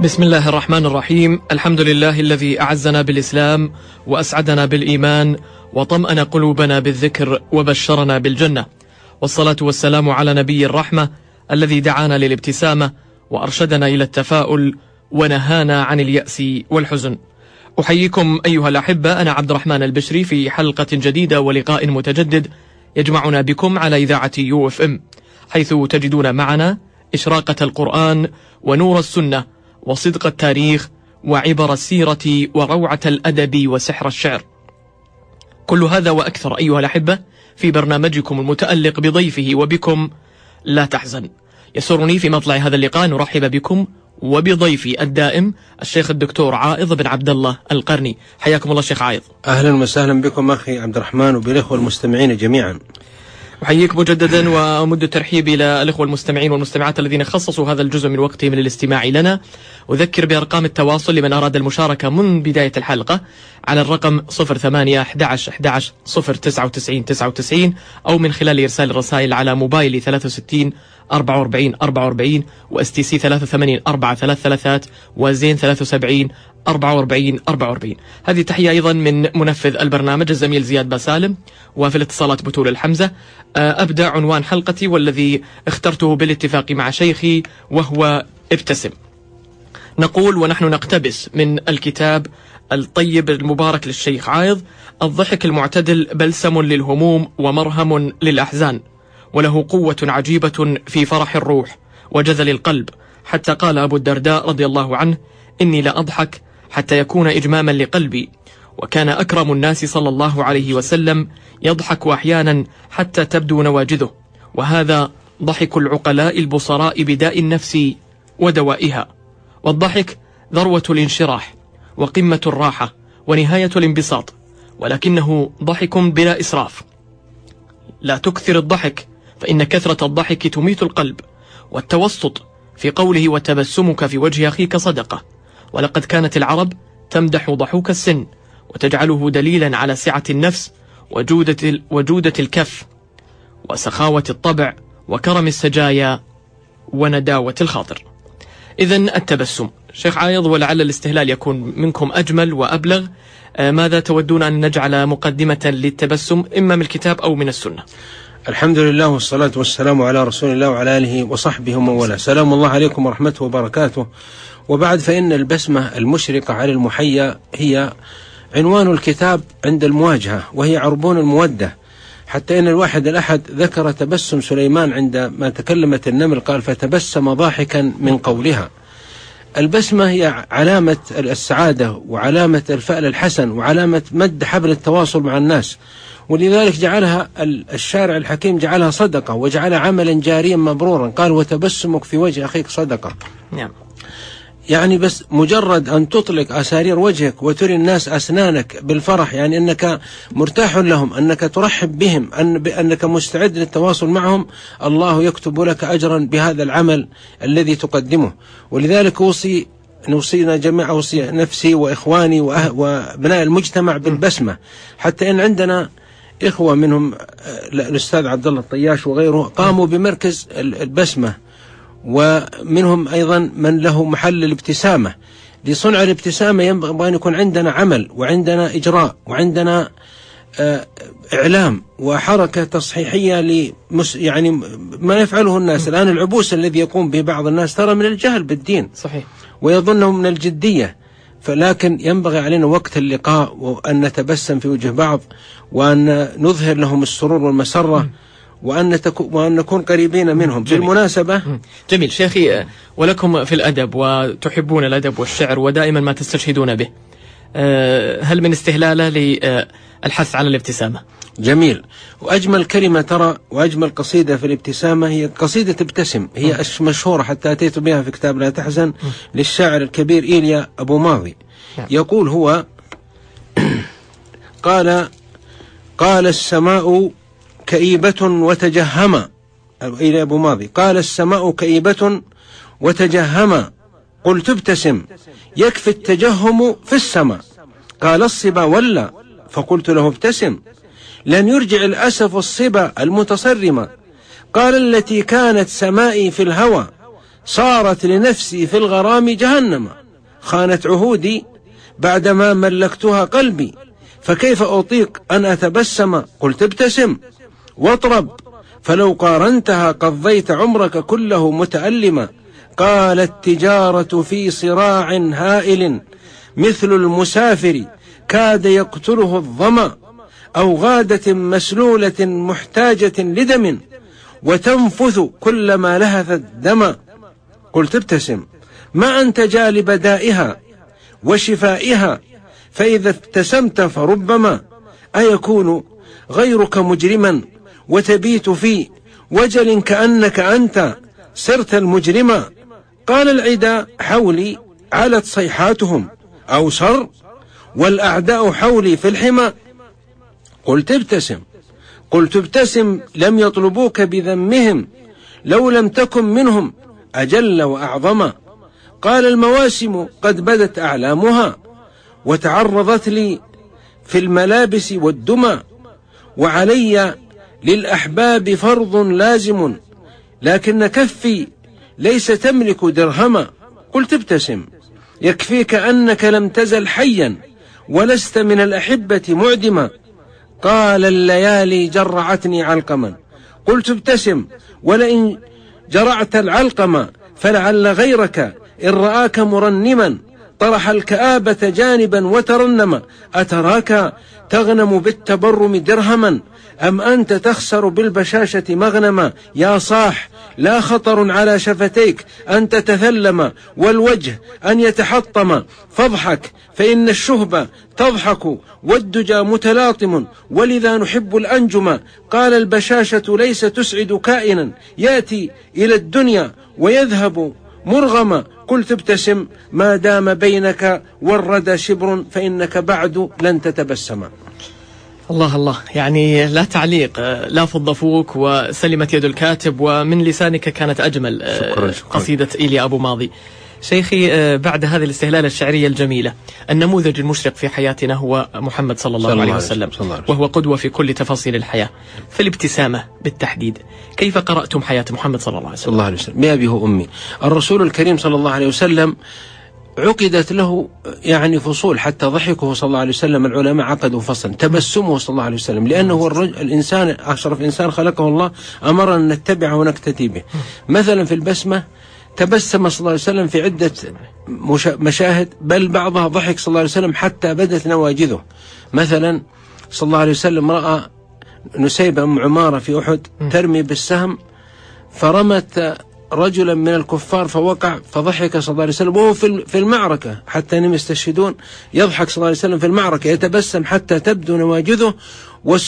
بسم الله الرحمن الرحيم. الحمد لله الذي أعزنا بالإسلام وأسعدنا بالإيمان وطمأن قلوبنا بالذكر وبشرنا بالجنة. والصلاة والسلام على نبي الرحمة الذي دعانا للابتسامة وأرشدنا إلى التفاؤل ونهانا عن اليأس والحزن. أحييكم أيها الأحبة أنا عبد الرحمن البشري في حلقة جديدة ولقاء متجدد يجمعنا بكم على إذاعة يو إف إم حيث تجدون معنا إشراقة القرآن ونور السنة وصدق التاريخ وعبر السيرة وروعة الأدب وسحر الشعر. كل هذا وأكثر أيها الأحبة في برنامجكم المتألق بضيفه وبكم. لا تحزن. يسرني في مطلع هذا اللقاء نرحب بكم وبضيفي الدائم الشيخ الدكتور عائض بن عبد الله القرني. حياكم الله شيخ عائض. أهلا وسهلا بكم أخي عبد الرحمن وبالإخوة المستمعين جميعا. أحييك مجددا وأمد الترحيب إلى الأخوة المستمعين والمستمعات الذين خصصوا هذا الجزء من وقتهم للاستماع لنا. أذكر بأرقام التواصل لمن أراد المشاركة من بداية الحلقة على الرقم 08 11 11 099 99 أو من خلال إرسال الرسائل على موبايلي 63 44 44 وأس تي سي 83 433 وزين 73 44 44 هذه تحية أيضا من منفذ البرنامج الزميل زياد باسالم وفي الاتصالات بتول الحمزة. أبدأ عنوان حلقتي والذي اخترته بالاتفاق مع شيخي وهو ابتسم. نقول ونحن نقتبس من الكتاب الطيب المبارك للشيخ عايض الضحك المعتدل بلسم للهموم ومرهم للأحزان. وله قوة عجيبة في فرح الروح وجذل القلب. حتى قال أبو الدرداء رضي الله عنه إني لأضحك حتى يكون إجماما لقلبي. وكان أكرم الناس صلى الله عليه وسلم يضحك أحيانا حتى تبدو نواجذه. وهذا ضحك العقلاء البصراء بداء النفس ودوائها. والضحك ذروة الانشراح وقمة الراحة ونهاية الانبساط. ولكنه ضحك بلا إسراف. لا تكثر الضحك فإن كثرة الضحك تميت القلب والتوسط في قوله وتبسمك في وجه أخيك صدقة ولقد كانت العرب تمدح ضحوك السن وتجعله دليلا على سعة النفس وجودة, وجودة الكف وسخاوة الطبع وكرم السجايا ونداوة الخاطر. إذا التبسم. شيخ عايض ولعل الاستهلال يكون منكم أجمل وأبلغ ماذا تودون أن نجعل مقدمة للتبسم إما من الكتاب أو من السنة؟ الحمد لله والصلاة والسلام على رسول الله وعلى آله وصحبه ومن والاه. سلام الله عليكم ورحمته وبركاته. وبعد فإن البسمة المشرقة على المحيا هي عنوان الكتاب عند المواجهة وهي عربون المودة. حتى إن الواحد الأحد ذكر تبسم سليمان عندما تكلمت النمل قال فتبسم ضاحكا من قولها. البسمة هي علامة السعادة وعلامة الفأل الحسن وعلامة مد حبل التواصل مع الناس. ولذلك جعلها الشارع الحكيم جعلها صدقة وجعلها عملا جاريا مبرورا. قال وتبسمك في وجه أخيك صدقة. نعم. يعني بس مجرد أن تطلق أسارير وجهك وتري الناس أسنانك بالفرح يعني أنك مرتاح لهم أنك ترحب بهم أن أنك مستعد للتواصل معهم الله يكتب لك أجرا بهذا العمل الذي تقدمه. ولذلك أوصي نوصينا جميعا أوصي نفسي وإخواني وأبناء المجتمع بالبسمة. حتى إن عندنا إخوة منهم الأستاذ عبد الله الطياش وغيره قاموا بمركز البسمة. ومنهم أيضا من له محل الابتسامة. لصنع الابتسامة ينبغي أن يكون عندنا عمل وعندنا إجراء وعندنا إعلام وحركة تصحيحية لمس يعني ما يفعله الناس. الآن العبوس الذي يقوم به بعض الناس ترى من الجهل بالدين. صحيح. ويظنه من الجدية. فلكن ينبغي علينا وقت اللقاء وأن نتبسم في وجه بعض وأن نظهر لهم السرور والمسرة. وأن, وأن نكون قريبين منهم. جميل. بالمناسبة جميل. شيخي ولكم في الأدب وتحبون الأدب والشعر ودائما ما تستشهدون به. هل من استهلالة للحث على الابتسامة؟ جميل. وأجمل كلمة ترى وأجمل قصيدة في الابتسامة هي قصيدة ابتسم. هي مشهورة حتى أتيت بها في كتاب لا تحزن للشاعر الكبير إيليا أبو ماضي. يقول هو قال قال السماء كئيبة وتجهما. إلى أبو ماضي. قال السماء كئيبة وتجهما. قلت ابتسم. يكفي التجهم في السماء. قال الصبا ولا. فقلت له ابتسم. لن يرجع الأسف الصبا المتصرمة. قال التي كانت سمائي في الهوى. صارت لنفسي في الغرام جهنم. خانت عهودي. بعدما ملكتها قلبي. فكيف أطيق أن أتبسم؟ قلت ابتسم. واطرب. فلو قارنتها قضيت عمرك كله متألما. قال التجارة في صراع هائل. مثل المسافر كاد يقتله الظمأ. أو غادة مسلولة محتاجة لدم. وتنفث كلما لهثت دما قلت ابتسم. ما أنت جالب دائها وشفائها. فإذا ابتسمت فربما. أيكون غيرك مجرما؟ وتبيت في وجل كأنك أنت صرت المجرما قال العدا حولي علت صيحاتهم أو سر والأعداء حولي في الحمى. قلت ابتسم قلت ابتسم لم يطلبوك بذمهم لو لم تكن منهم أجل وأعظما قال المواسم قد بدت أعلامها وتعرضت لي في الملابس والدمى وعلي للأحباب فرض لازم لكن كفي ليس تملك درهما قلت ابتسم يكفيك أنك لم تزل حيا ولست من الأحبة معدما قال الليالي جرعتني علقما. قلت ابتسم ولئن جرعت العلقم فلعل غيرك إن رآك مرنما طرح الكآبة جانبا وترنم. أتراك تغنم بالتبرم درهما؟ أم أنت تخسر بالبشاشة مغنما؟ يا صاح لا خطر على شفتيك أن تتثلم والوجه أن يتحطم. فاضحك فإن الشهب تضحك والدجى متلاطم. ولذا نحب الأنجم. قال البشاشة ليس تسعد كائنا. يأتي إلى الدنيا ويذهب مرغما. قلت ابتسم ما دام بينك والردى شبر فإنك بعد لن تتبسم. الله الله. يعني لا تعليق لا فض فوك وسلمت يد الكاتب ومن لسانك كانت أجمل شكرا شكرا. قصيدة إيليا أبو ماضي. شيخي بعد هذه الاستهلالة الشعرية الجميلة النموذج المشرق في حياتنا هو محمد صلى الله, صلى الله عليه وسلم الله. وهو قدوة في كل تفاصيل الحياة. فالابتسامة بالتحديد كيف قرأتم حياة محمد صلى الله عليه صلى وسلم الله عليه وسلم. بأبي هو أمي. الرسول الكريم صلى الله عليه وسلم عقدت له يعني فصول حتى ضحكه صلى الله عليه وسلم العلماء عقدوا فصلا تبسمه صلى الله عليه وسلم لأنه الإنسان أشرف إنسان خلقه الله أمرنا أن نتبعه ونقتدي به. مثلا في البسمة تبسم صلى الله عليه وسلم في عدة مشا- مشاهد بل بعضها ضحك صلى الله عليه وسلم حتى بدت نواجذه. مثلا صلى الله عليه وسلم رأى نسيبة أم عمارة في أحد ترمي بالسهم فرمت رجلا من الكفار فوقع فضحك صلى الله عليه وسلم. وهو في في المعركة حتى إنهم يستشهدون. يضحك صلى الله عليه وسلم في المعركة يتبسم حتى تبدو نواجذه.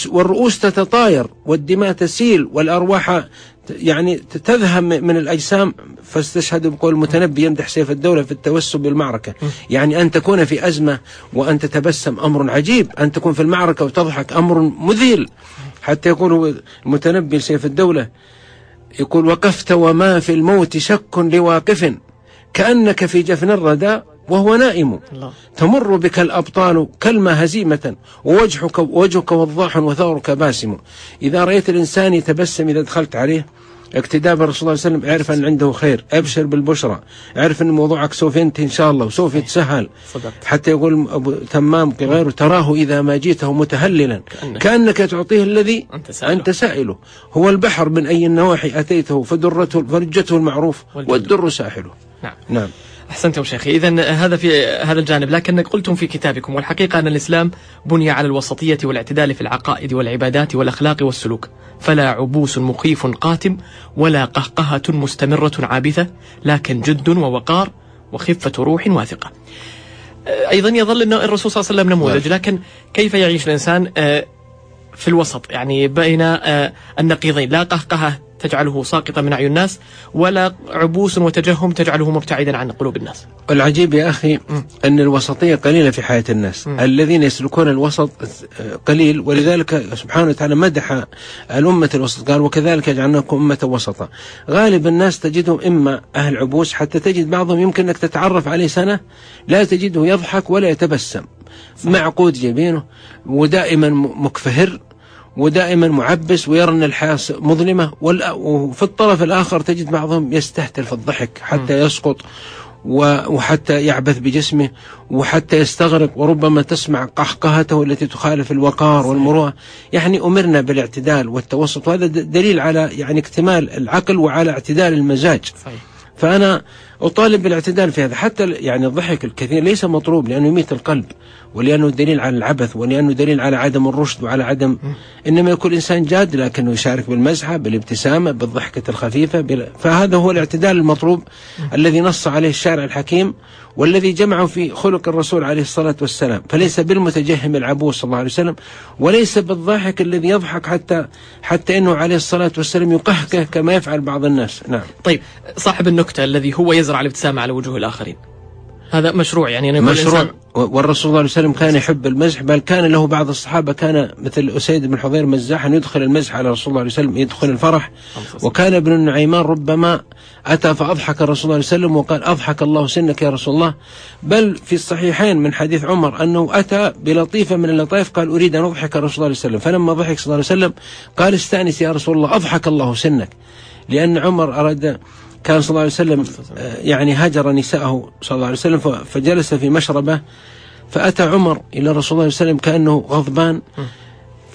والرؤوس تتطاير والدماء تسيل والأرواح يعني تذهب من الأجسام. فاستشهد بقول المتنبي يمدح سيف الدولة في التوسل بالمعركة. يعني أن تكون في أزمة وأن تتبسم أمر عجيب. أن تكون في المعركة وتضحك أمر مذهل حتى يقول المتنبي لسيف الدولة يقول وقفت وما في الموت شك لواقف كأنك في جفن الردى وهو نائم. الله. تمر بك الأبطال كلمة هزيمة ووجهك وجهك وضاح وثورك باسم. إذا رأيت الإنسان يتبسم إذا دخلت عليه اقتداء بالرسول صلى الله عليه وسلم اعرف أن عنده خير أبشر بالبشرى. اعرف أن موضوعك سوف ينتهي إن شاء الله وسوف يتسهل حتى يقول أبو تمام غيره تراه إذا ما جيته متهللا كأنك- كأنك تعطيه الذي أنت سائله. أنت سائله. هو البحر من أي النواحي أتيته فدرته فرجته المعروف. والدر ساحله. نعم. نعم. أحسنتم شيخي. إذا هذا في هذا الجانب لكن قلتم في كتابكم والحقيقة أن الإسلام بني على الوسطية والاعتدال في العقائد والعبادات والأخلاق والسلوك. فلا عبوس مخيف قاتم ولا قهقهة مستمرة عابثة لكن جد ووقار وخفة روح واثقة. أيضا يظل أن الرسول صلى الله عليه وسلم نموذج لكن كيف يعيش الإنسان؟ آه، في الوسط يعني بين آه، النقيضين. لا قهقهة تجعله ساقطا من أعين الناس ولا عبوس وتجهم تجعله مبتعدا عن قلوب الناس. والعجيب يا أخي أن الوسطية قليلة في حياة الناس. مم. الذين يسلكون الوسط آه، قليل ولذلك سبحانه وتعالى مدح الأمة الوسط. قال وكذلك جعلناكم أمة وسطا. غالب الناس تجدهم إما أهل عبوس حتى تجد بعضهم يمكن أنك تتعرف عليه سنة لا تجده يضحك ولا يتبسم. معقود جبينه ودائما م- مكفهر. ودائما معبس ويرى أن الحياة مظلمة وفي الطرف الآخر تجد بعضهم يستهتر في الضحك حتى يسقط وحتى يعبث بجسمه وحتى يستغرق وربما تسمع قهقهته التي تخالف الوقار والمروءة. يعني أمرنا بالاعتدال والتوسط. وهذا دليل على يعني اكتمال العقل وعلى اعتدال المزاج. صحيح. أطالب بالاعتدال في هذا حتى يعني الضحك الكثير ليس مطلوب لأنه يميت القلب ولأنه دليل على العبث ولأنه دليل على عدم الرشد وعلى عدم إنما يكون إنسان جاد لكنه يشارك بالمزحة بالابتسامة بالضحكة الخفيفة. فهذا هو الاعتدال المطلوب الذي نص عليه الشارع الحكيم والذي جمعه في خلق الرسول عليه الصلاة والسلام. فليس بالمتجهم العبوس صلى الله عليه وسلم وليس بالضاحك الذي يضحك حتى حتى إنه عليه الصلاة والسلام يقهقه كما يفعل بعض الناس. نعم. طيب صاحب النكتة الذي هو يزرع الابتسامة على وجوه الآخرين. هذا مشروع يعني أنا مشروع. والرسول صلى الله عليه وسلم كان يحب المزح بل كان له بعض الصحابة كان مثل أسيد بن حضير مزاحا يدخل المزح على رسول الله عليه وسلم يدخل الفرح. وكان ابن النعيمان ربما أتى فأضحك الرسول صلى الله عليه وسلم وقال أضحك الله سنك يا رسول الله. بل في الصحيحين من حديث عمر أنه أتى بلطيفة من اللطائف قال أريد أن أضحك الرسول صلى الله عليه وسلم. فلما ضحك صلى الله عليه وسلم قال استأنس يا رسول الله أضحك الله سنك. لأن عمر أراد كان صلى الله عليه وسلم يعني هجر نساءه صلى الله عليه وسلم فجلس في مشربة فأتى عمر إلى رسول الله صلى الله عليه وسلم كأنه غضبان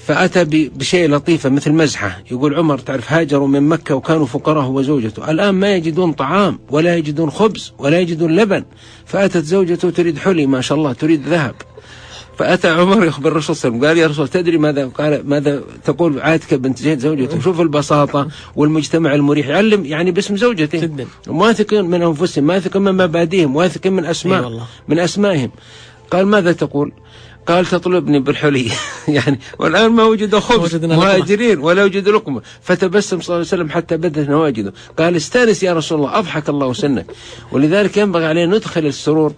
فأتى بشيء لطيفة مثل مزحة. يقول عمر تعرف هاجروا من مكة وكانوا فقراء وزوجته. الآن ما يجدون طعام ولا يجدون خبز ولا يجدون لبن فأتت زوجته تريد حلي ما شاء الله تريد ذهب. فأتى عمر يخبر الرسول صلى الله عليه وسلم. قال يا رسول تدري ماذا قال؟ ماذا تقول عاتكة بنت زيد زوجته؟ شوف البساطة والمجتمع المريح. يعلم يعني باسم زوجته. جدا. واثقين من أنفسهم واثقين من مبادئهم واثقين من أسماء من أسمائهم. قال ماذا تقول؟ قال تطلبني بالحلي. يعني والآن ما وجد خبز مهاجرين ولا وجد لقمة. فتبسم صلى الله عليه وسلم حتى بدت نواجده. قال استانس يا رسول الله أضحك الله سنك. ولذلك ينبغي علينا ندخل السرور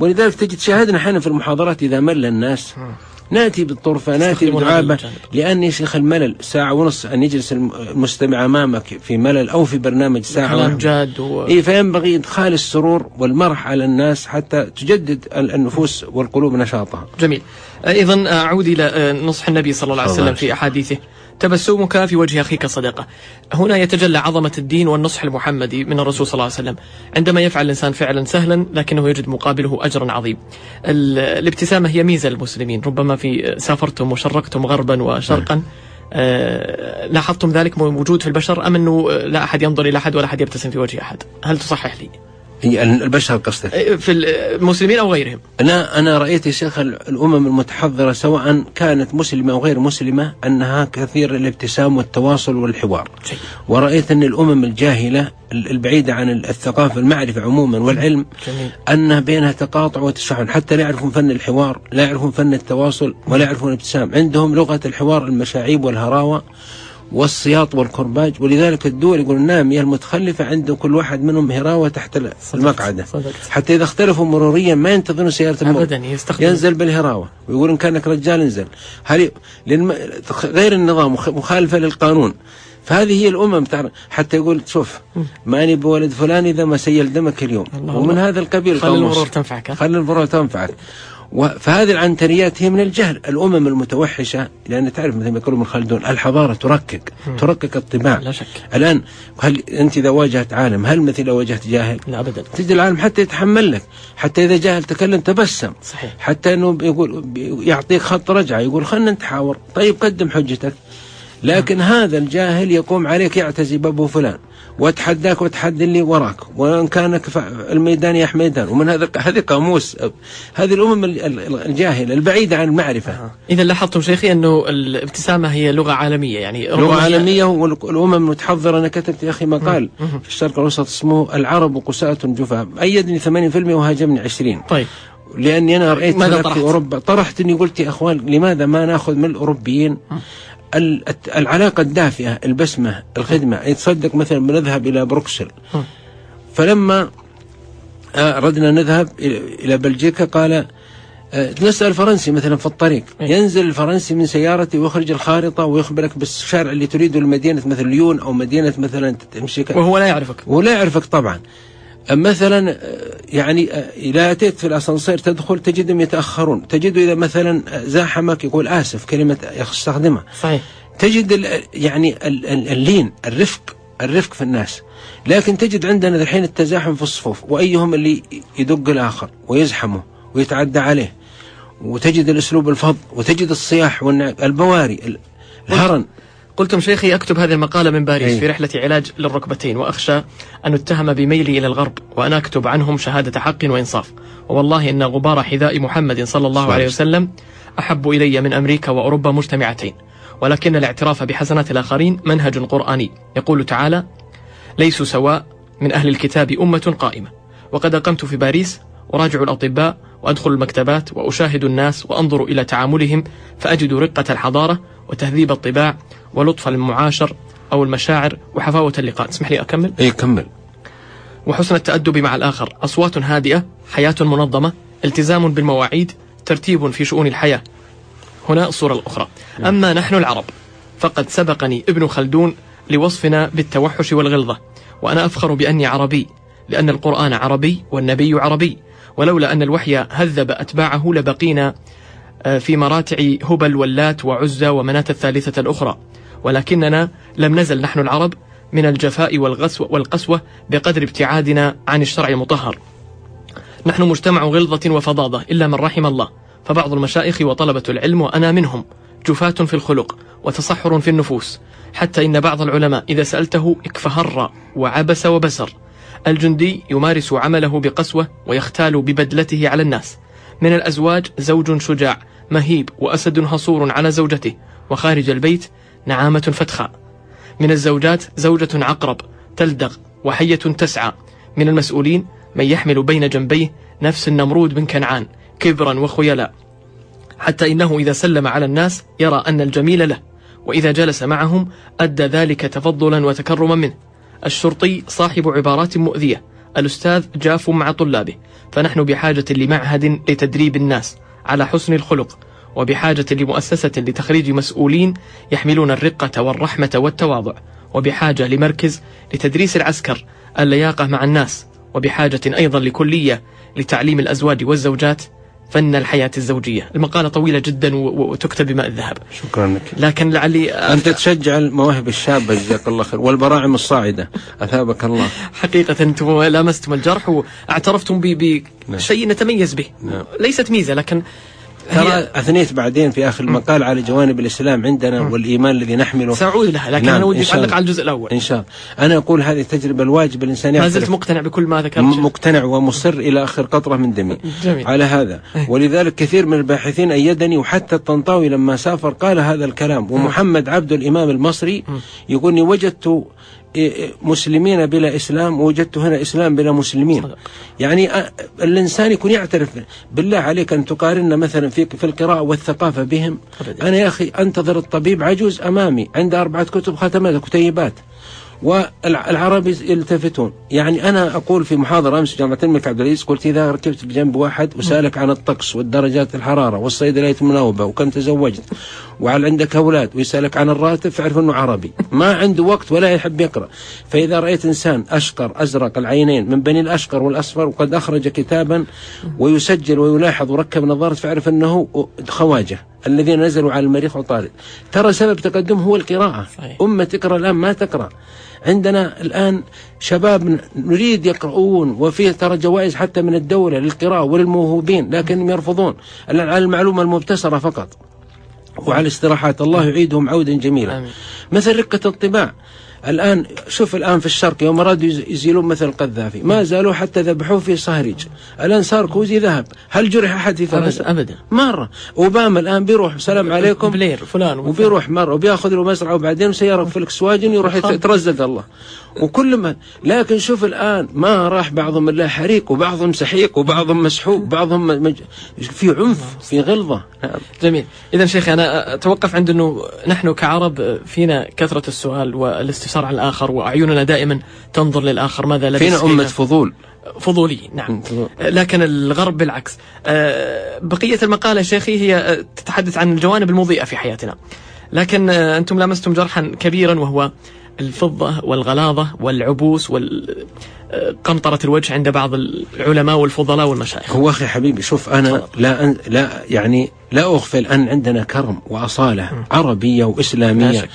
ولذلك تجد شاهدنا أحيانا في المحاضرات إذا مل الناس ناتي بالطرفة ناتي بالدعابه لأن يا شيخ الملل ساعة ونص أن يجلس المستمع أمامك في ملل أو في برنامج ساعة كلام جاد و... إيه فينبغي إدخال السرور والمرح على الناس حتى تجدد النفوس والقلوب نشاطها. جميل. أيضا أعود إلى نصح النبي صلى الله عليه وسلم في أحاديثه. تبسمك في وجه أخيك صدقة هنا يتجلى عظمة الدين والنصح المحمدي من الرسول صلى الله عليه وسلم. عندما يفعل الإنسان فعلا سهلا لكنه يجد مقابله أجرا عظيم. الابتسامة هي ميزة للمسلمين ربما في سافرتم وشرقتم غربا وشرقا أه لاحظتم ذلك موجود في البشر أم أنه لا أحد ينظر إلى أحد ولا أحد يبتسم في وجه أحد؟ هل تصحح لي؟ هي البشر قصدك؟ في المسلمين أو غيرهم. أنا أنا رأيت يا شيخ الأمم المتحضرة سواء كانت مسلمة أو غير مسلمة أنها كثير الابتسام والتواصل والحوار. جيد. ورأيت أن الأمم الجاهلة البعيدة عن الثقافة المعرفة عموما والعلم جميل. أن بينها تقاطع وتشحن حتى لا يعرفون فن الحوار لا يعرفون فن التواصل ولا يعرفون الابتسام عندهم لغة الحوار المشاعيب والهراوة. والسياط والكرباج. ولذلك الدول يقول النامية المتخلفة عنده كل واحد منهم هراوة تحت المقعدة صدقت. حتى إذا اختلفوا مروريا ما ينتظرون سيارة المرور أبدا يستخدم ينزل بالهراوة. ويقول إن كأنك رجال انزل. هل لأن غير النظام مخالفة للقانون. فهذه هي الأمم. تعرف حتى يقول شوف ماني بولد فلان إذا ما سيل دمك اليوم. ومن هذا القبيل خلي المرور تنفعك. خلي المرور تنفعك. فهذه العنتريات هي من الجهل. الأمم المتوحشة لأن تعرف مثل ما يقول ابن خلدون الحضارة تركك تركك الطباع. لا شك. الآن هل أنت إذا واجهت عالم هل مثل لو واجهت جاهل؟ لا أبدا. تجد العالم حتى يتحمل لك حتى إذا جاهل تكلم تبسم. صحيح. حتى أنه يقول يعطيك خط رجعة يقول خلنا نتحاور. طيب قدم حجتك. لكن هذا الجاهل يقوم عليك يعتزي بابو فلان. واتحداك واتحدى اللي وراك وإن كان الميدان يا حميدان ومن هذا هذه قاموس هذه الأمم الجاهلة البعيدة عن المعرفة. آه. إذا لاحظتم شيخي أنه الابتسامة هي لغة عالمية يعني لغة عالمية والأمم المتحضرة أنا كتبت يا أخي مقال في الشرق الأوسط اسمه العرب قساة جفاء ايدني 80% وهاجمني 20 طيب. لأني أنا رأيت في أوروبا. طرحت إني قلت يا أخوان لماذا ما نأخذ من الأوروبيين؟ العلاقة الدافئة البسمة الخدمة. يتصدق مثلا بنذهب إلى بروكسل. فلما أردنا نذهب إلى بلجيكا قال آه، نسأل فرنسي مثلا في الطريق. ينزل الفرنسي من سيارته ويخرج الخارطة ويخبرك بالشارع اللي تريده لمدينة مثل ليون أو مدينة مثلا تمشي وهو لا يعرفك. ولا يعرفك طبعا. مثلا يعني إذا أتيت في الأسانسير تدخل تجدهم يتأخرون. تجد إذا مثلا زاحمك يقول آسف كلمة يستخدمها. صحيح. تجد ال- يعني ال- ال- اللين الرفق الرفق في الناس. لكن تجد عندنا الحين التزاحم في الصفوف وأيهم اللي يدق الآخر ويزحمه ويتعدى عليه. وتجد الأسلوب الفظ وتجد الصياح والبواري ال- الهرن. قلتم شيخي أكتب هذه المقالة من باريس أي. في رحلة علاج للركبتين وأخشى أن أتهم بميلي إلى الغرب وأنا أكتب عنهم شهادة حق وإنصاف ووالله إن غبار حذاء محمد صلى الله صحيح. عليه وسلم أحب إلي من أمريكا وأوروبا مجتمعتين ولكن الاعتراف بحسنات الآخرين منهج قرآني يقول تعالى ليسوا سواء من أهل الكتاب أمة قائمة وقد أقمت في باريس أراجع الأطباء وأدخل المكتبات وأشاهد الناس وأنظر إلى تعاملهم فأجد رقة الحضارة وتهذيب الطباع ولطف المعاشر أو المشاعر وحفاوة اللقاء. اسمح لي أكمل. اي كمل. وحسن التأدب مع الآخر. أصوات هادئة حياة منظمة التزام بالمواعيد ترتيب في شؤون الحياة. هنا الصورة الأخرى. أما نحن العرب فقد سبقني ابن خلدون لوصفنا بالتوحش والغلظة وأنا أفخر بأني عربي لأن القرآن عربي والنبي عربي. ولولا أن الوحي هذب أتباعه لبقينا آه، في مراتع هبل واللات وعزى ومناة الثالثة الأخرى. ولكننا لم نزل نحن العرب من الجفاء والغسو والقسوة بقدر ابتعادنا عن الشرع المطهر. نحن مجتمع غلظة وفظاظة إلا من رحم الله فبعض المشايخ وطلبة العلم وأنا منهم جفاة في الخلق وتصحر في النفوس حتى إن بعض العلماء إذا سألته اكفهر وعبس وبسر. الجندي يمارس عمله بقسوة ويختال ببدلته على الناس. من الأزواج زوج شجاع مهيب وأسد هصور على زوجته وخارج البيت نعامة فتخاء. من الزوجات زوجة عقرب تلدغ وحية تسعى. من المسؤولين من يحمل بين جنبيه نفس النمرود بن كنعان كبرا وخيلاء حتى إنه إذا سلم على الناس يرى أن الجميل له وإذا جلس معهم أدى ذلك تفضلا وتكرما منه. الشرطي صاحب عبارات مؤذية الأستاذ جاف مع طلابه. فنحن بحاجة لمعهد لتدريب الناس على حسن الخلق وبحاجة لمؤسسة لتخريج مسؤولين يحملون الرقة والرحمة والتواضع وبحاجة لمركز لتدريس العسكر اللياقة مع الناس وبحاجة أيضا لكلية لتعليم الأزواج والزوجات فن الحياة الزوجية. المقالة طويلة جدا وتكتب بماء الذهب. شكرا لك. لكن لعلي أنت تشجع المواهب الشابة جزاك الله خير والبراعم الصاعدة أثابك الله. حقيقة أنتم لامستم الجرح وأعترفتم بشيء نتميز به. نعم. ليست ميزة لكن ترى هي أثنيت بعدين في آخر المقال على جوانب الإسلام عندنا والإيمان الذي نحمله. سأعود لها لكن نعم، أنا ودي الله. على الجزء الأول. إن شاء الله. أنا أقول هذه التجربة الواجب الإنسان ما زلت مقتنع بكل ما ذكرت. م- مقتنع ومصر إلى آخر قطرة من دمي. جميل. على هذا. ولذلك كثير من الباحثين أيدني وحتى الطنطاوي لما سافر قال هذا الكلام. ومحمد عبده الإمام المصري يقول إني وجدت إيه، إيه، مسلمين بلا إسلام ووجدت هنا إسلام بلا مسلمين صدق. يعني أ- الإنسان يكون يعترف بالله عليك أن تقارن مثلا في في القراءة والثقافة بهم أبداً. أنا يا أخي أنتظر الطبيب عجوز أمامي عنده أربعة كتب ختمات كتيبات والعرب يلتفتون. يعني أنا أقول في محاضرة أمس جامعة الملك عبد العزيز قلت إذا ركبت بجنب واحد وسألك عن الطقس والدرجات الحرارة والصيدلية المناوبة وكم تزوجت وهل عندك أولاد ويسألك عن الراتب فاعرف أنه عربي. ما عنده وقت ولا يحب يقرأ. فإذا رأيت إنسان أشقر أزرق العينين من بني الأشقر والأصفر وقد أخرج كتابا ويسجل ويلاحظ وركب نظارة فاعرف أنه خواجة. الذين نزلوا على المريخ وطارد. ترى سبب تقدمه هو القراءة. صحيح. أمة تقرأ الآن ما تقرأ. عندنا الآن شباب نريد يقرؤون وفيه ترى جوائز حتى من الدولة للقراءة وللموهوبين لكنهم يرفضون. الآن على المعلومة المبتسرة فقط. وعلى الاستراحات الله يعيدهم عودا جميلا. آمين. مثل رقة الطباع. الآن شوف الآن في الشرق يوم أرادوا يز- يزيلون مثل القذافي ما زالوا حتى ذبحوه في صهريج. الآن ساركوزي ذهب. هل جرح أحد في فرنسا؟ أبدا. مرة. أوباما الآن بيروح السلام عليكم. بلير فلان. وبيروح مرة وبياخذ له مزرعة وبعدين سيارة فولكس واجن يروح يت- يترزق الله. وكل ما لكن شوف الآن ما راح بعضهم إلا حريق وبعضهم سحيق وبعضهم مسحوق بعضهم مج... في عنف في غلظة. نعم. جميل. إذا شيخي أنا أتوقف عند أنه نحن كعرب فينا كثرة السؤال والاستفسار عن الآخر وأعيننا دائما تنظر للآخر ماذا لبس فينا أمة فضول. فضولي نعم. لكن الغرب بالعكس. آه، بقية المقالة شيخي هي آه، تتحدث عن الجوانب المضيئة في حياتنا. لكن آه، أنتم لامستم جرحا كبيرا وهو الفضة والغلاظة والعبوس وقنطرة الوجه عند بعض العلماء والفضلاء والمشايخ. هو أخي حبيبي شوف أنا لا أن لا يعني لا أغفل أن عندنا كرم وأصالة عربية لا وإسلامية.